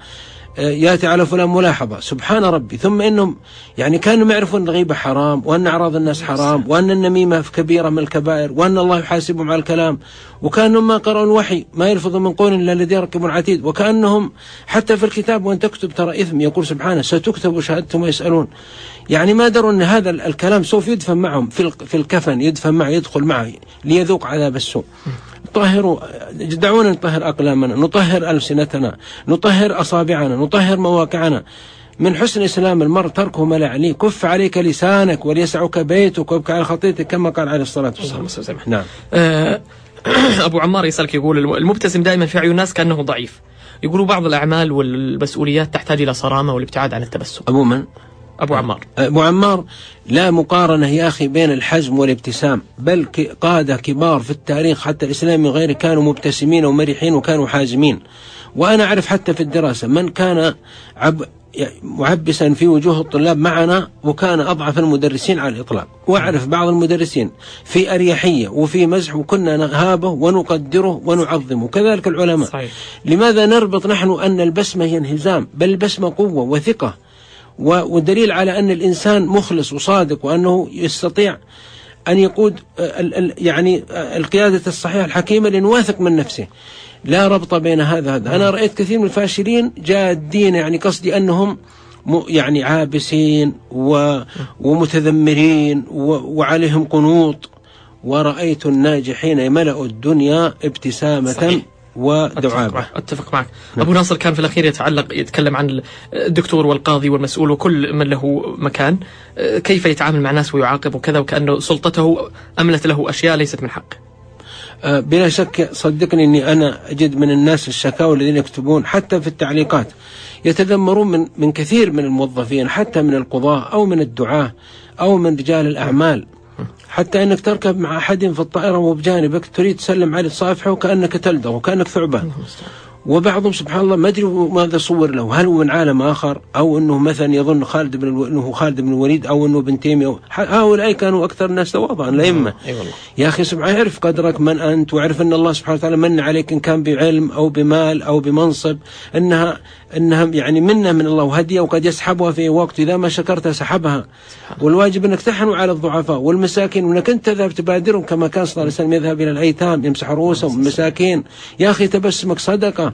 يأتي على فلان ملاحظة. سبحان ربي. ثم إنهم يعني كانوا يعرفون الغيبة حرام وأن أعراض الناس حرام وأن النميمة كبيرة من الكبائر وأن الله يحاسبهم على الكلام. وكأنهم ما قرأوا الوحي ما يلفظ من قول إلا لديه رقيب عتيد وكأنهم حتى في الكتاب وأن تكتب ترى إثم يقول سبحانه ستكتب شهادتهم ويسألون. يعني ما دروا أن هذا الكلام سوف يدفن معهم في في الكفن يدفن معه يدخل معه ليذوق عذاب السوء. طهروا دعونا نطهر أقلامنا نطهر ألسنتنا نطهر أصابعنا نطهر مواقعنا. من حسن إسلام المرء تركه ما لا يعنيه كف عليك لسانك وليسعك بيتك وابكى على خطيتك كما قال عليه الصلاة والسلام. نعم. آه أبو عمار يسألك يقول المبتسم دائما في عيون الناس كأنه ضعيف. يقولوا بعض الأعمال والمسؤوليات تحتاج إلى صرامة والابتعاد عن التبسم. أبو من؟ أبو عمار. أبو عمار لا مقارنة يا أخي بين الحزم والابتسام بل قادة كبار في التاريخ حتى الإسلام غيره كانوا مبتسمين ومرحين وكانوا حازمين. وأنا أعرف حتى في الدراسة من كان عب معبسا في وجوه الطلاب معنا وكان أضعف المدرسين على الإطلاق. وأعرف بعض المدرسين في أريحية وفي مزح وكنا نهابه ونقدره ونعظمه. كذلك العلماء. صحيح. لماذا نربط نحن أن البسمة هي انهزام بل البسمة قوة وثقة؟ ودليل على أن الإنسان مخلص وصادق وأنه يستطيع أن يقود يعني القيادة الصحيحة الحكيمة لأنه واثق من نفسه. لا ربط بين هذا هذا أنا رأيت كثير من الفاشلين جادين يعني قصدي أنهم يعني عابسين ومتذمرين وعليهم قنوط. ورأيت الناجحين ملأوا الدنيا ابتسامة صحيح. ودعابة. أتفق معك نعم. أبو ناصر كان في الأخير يتعلق يتكلم عن الدكتور والقاضي والمسؤول وكل من له مكان. كيف يتعامل مع الناس ويعاقب وكذا وكأنه سلطته أملت له أشياء ليست من حقه أه، بلا شك صدقني إني أنا أجد من الناس الشكاوى الذين يكتبون حتى في التعليقات. يتذمرون من من كثير من الموظفين حتى من القضاة أو من الدعاة أو من رجال الأعمال. حتى إنك تركب مع أحد في الطائرة وهو بجانبك تريد تسلم عليه تصافحه وكأنك تلدغ وكأنك ثعبان. وبعضهم سبحان الله ما أدري ماذا صور له. هل هو من عالم آخر أو إنه مثلا يظن خالد بن ألو... إنه خالد بن الوليد أو إنه بن تيمية هؤلاء كانوا أكثر الناس تواضعا الأئمة. أي والله. يا أخي سبحان اعرف قدرك من أنت واعرف أن الله سبحانه وتعالى من عليك إن كان بعلم أو بمال أو بمنصب انها إنها يعني منة من الله وهدية وقد يسحبها في وقت إذا ما شكرتها سحبها. والواجب أنك تحنو على الضعفاء والمساكين وأنك أنت تذهب تبادرهم كما كان صلى الله عليه وسلم يذهب إلى الأيتام يمسح رؤوسهم المساكين يا أخي تبسمك صدقة.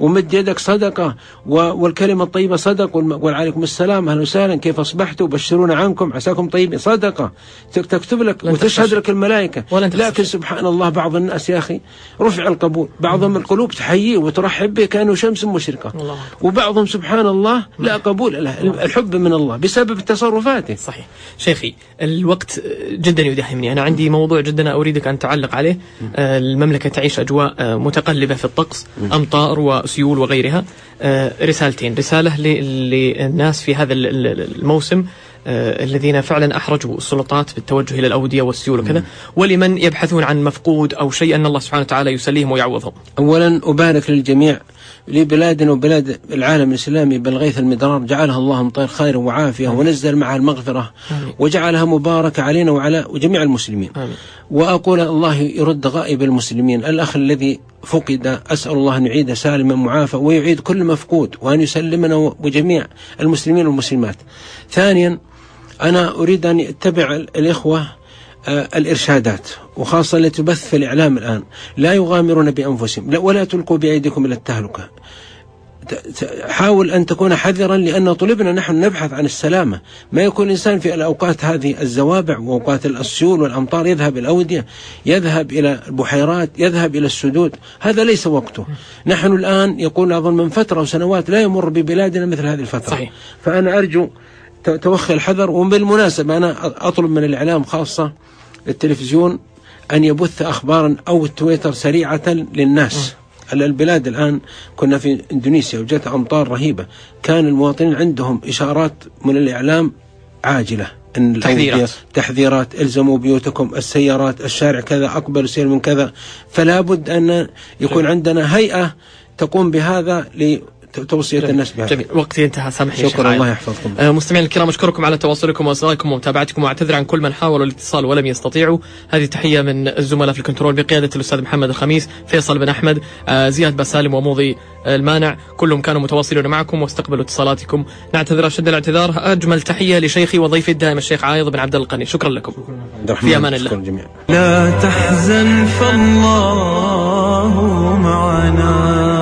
ومد يدك صدقة والكلمة الطيبة صدق وعليكم السلام أهلا وسهلا كيف أصبحتوا؟ بشرونا عنكم عساكم طيبين صدقة. تكتب لك وتشهد لك الملائكة. لكن سبحان الله بعض الناس يا أخي رفع القبول. بعضهم القلوب تحييه وترحب به كأنه شمس مشرقة. وبعضهم سبحان الله لا قبول له الحب من الله بسبب تصرفاته. صحيح. شيخي الوقت جدا يداهمني. أنا عندي موضوع جدا أريدك أن تعلق عليه. آه، المملكة تعيش أجواء آه، متقلبة في الطقس أمطار وسيول وغيرها آه، رسالتين. رسالة للناس في هذا الموسم الذين فعلا أحرجوا السلطات بالتوجه إلى الأودية والسيول وكذا. ولمن يبحثون عن مفقود أو شيء أن الله سبحانه وتعالى يسليهم ويعوضهم. اولا أبارك للجميع لبلادنا وبلاد العالم الإسلامي بالغيث المدرار جعلها الله مطير خير وعافية آمين. ونزل معها المغفرة آمين. وجعلها مباركة علينا وعلى وجميع المسلمين آمين. وأقول الله يرد غائب المسلمين الأخ الذي فقد أسأل الله أن يعيد سالما معافى ويعيد كل مفقود وأن يسلمنا وجميع المسلمين والمسلمات ثانيا أنا أريد أن يتبع الإخوة الإرشادات وخاصة التي تبث في الإعلام الآن. لا يغامرون بأنفسهم ولا تلقوا بأيديكم إلى التهلكة. حاول أن تكون حذرا لأن طلبنا نحن نبحث عن السلامة. ما يكون الإنسان في الأوقات هذه الزوابع وأوقات السيول والأمطار يذهب الأودية يذهب إلى البحيرات يذهب إلى السدود. هذا ليس وقته. نحن الآن يقول أظن من فترة وسنوات لا يمر ببلادنا مثل هذه الفترة. صحيح. فأنا أرجو توخي الحذر وبالمناسبة أنا أطلب من الإعلام خاصة التلفزيون أن يبث أخبارا أو التويتر سريعة للناس. البلاد الآن كنا في إندونيسيا وجت أمطار رهيبة. كان المواطنين عندهم إشارات من الإعلام عاجلة. إن تحذيرات. تحذيرات. إلزموا بيوتكم. السيارات الشارع كذا اقبل سير من كذا. فلا بد أن يكون عندنا هيئة تقوم بهذا توصية الناس بها جميل. وقتي انتهى. سامحني شكرا. الله يحفظكم. آه، مستمعينا الكرام أشكركم على تواصلكم وإصغائكم ومتابعتكم. واعتذر عن كل من حاولوا الاتصال ولم يستطيعوا. هذه تحية من الزملاء في الكنترول بقيادة الأستاذ محمد الخميس فيصل بن أحمد آه، زياد بسالم وموضي المانع. كلهم كانوا متواصلون معكم واستقبلوا اتصالاتكم. نعتذر أشد الاعتذار. أجمل تحية لشيخي وضيفي الدائم الشيخ عايض بن عبد القني شكرا لكم. عبد الرحمن في أمان الله. شكرا جميعا. لا تحزن فالله معنا.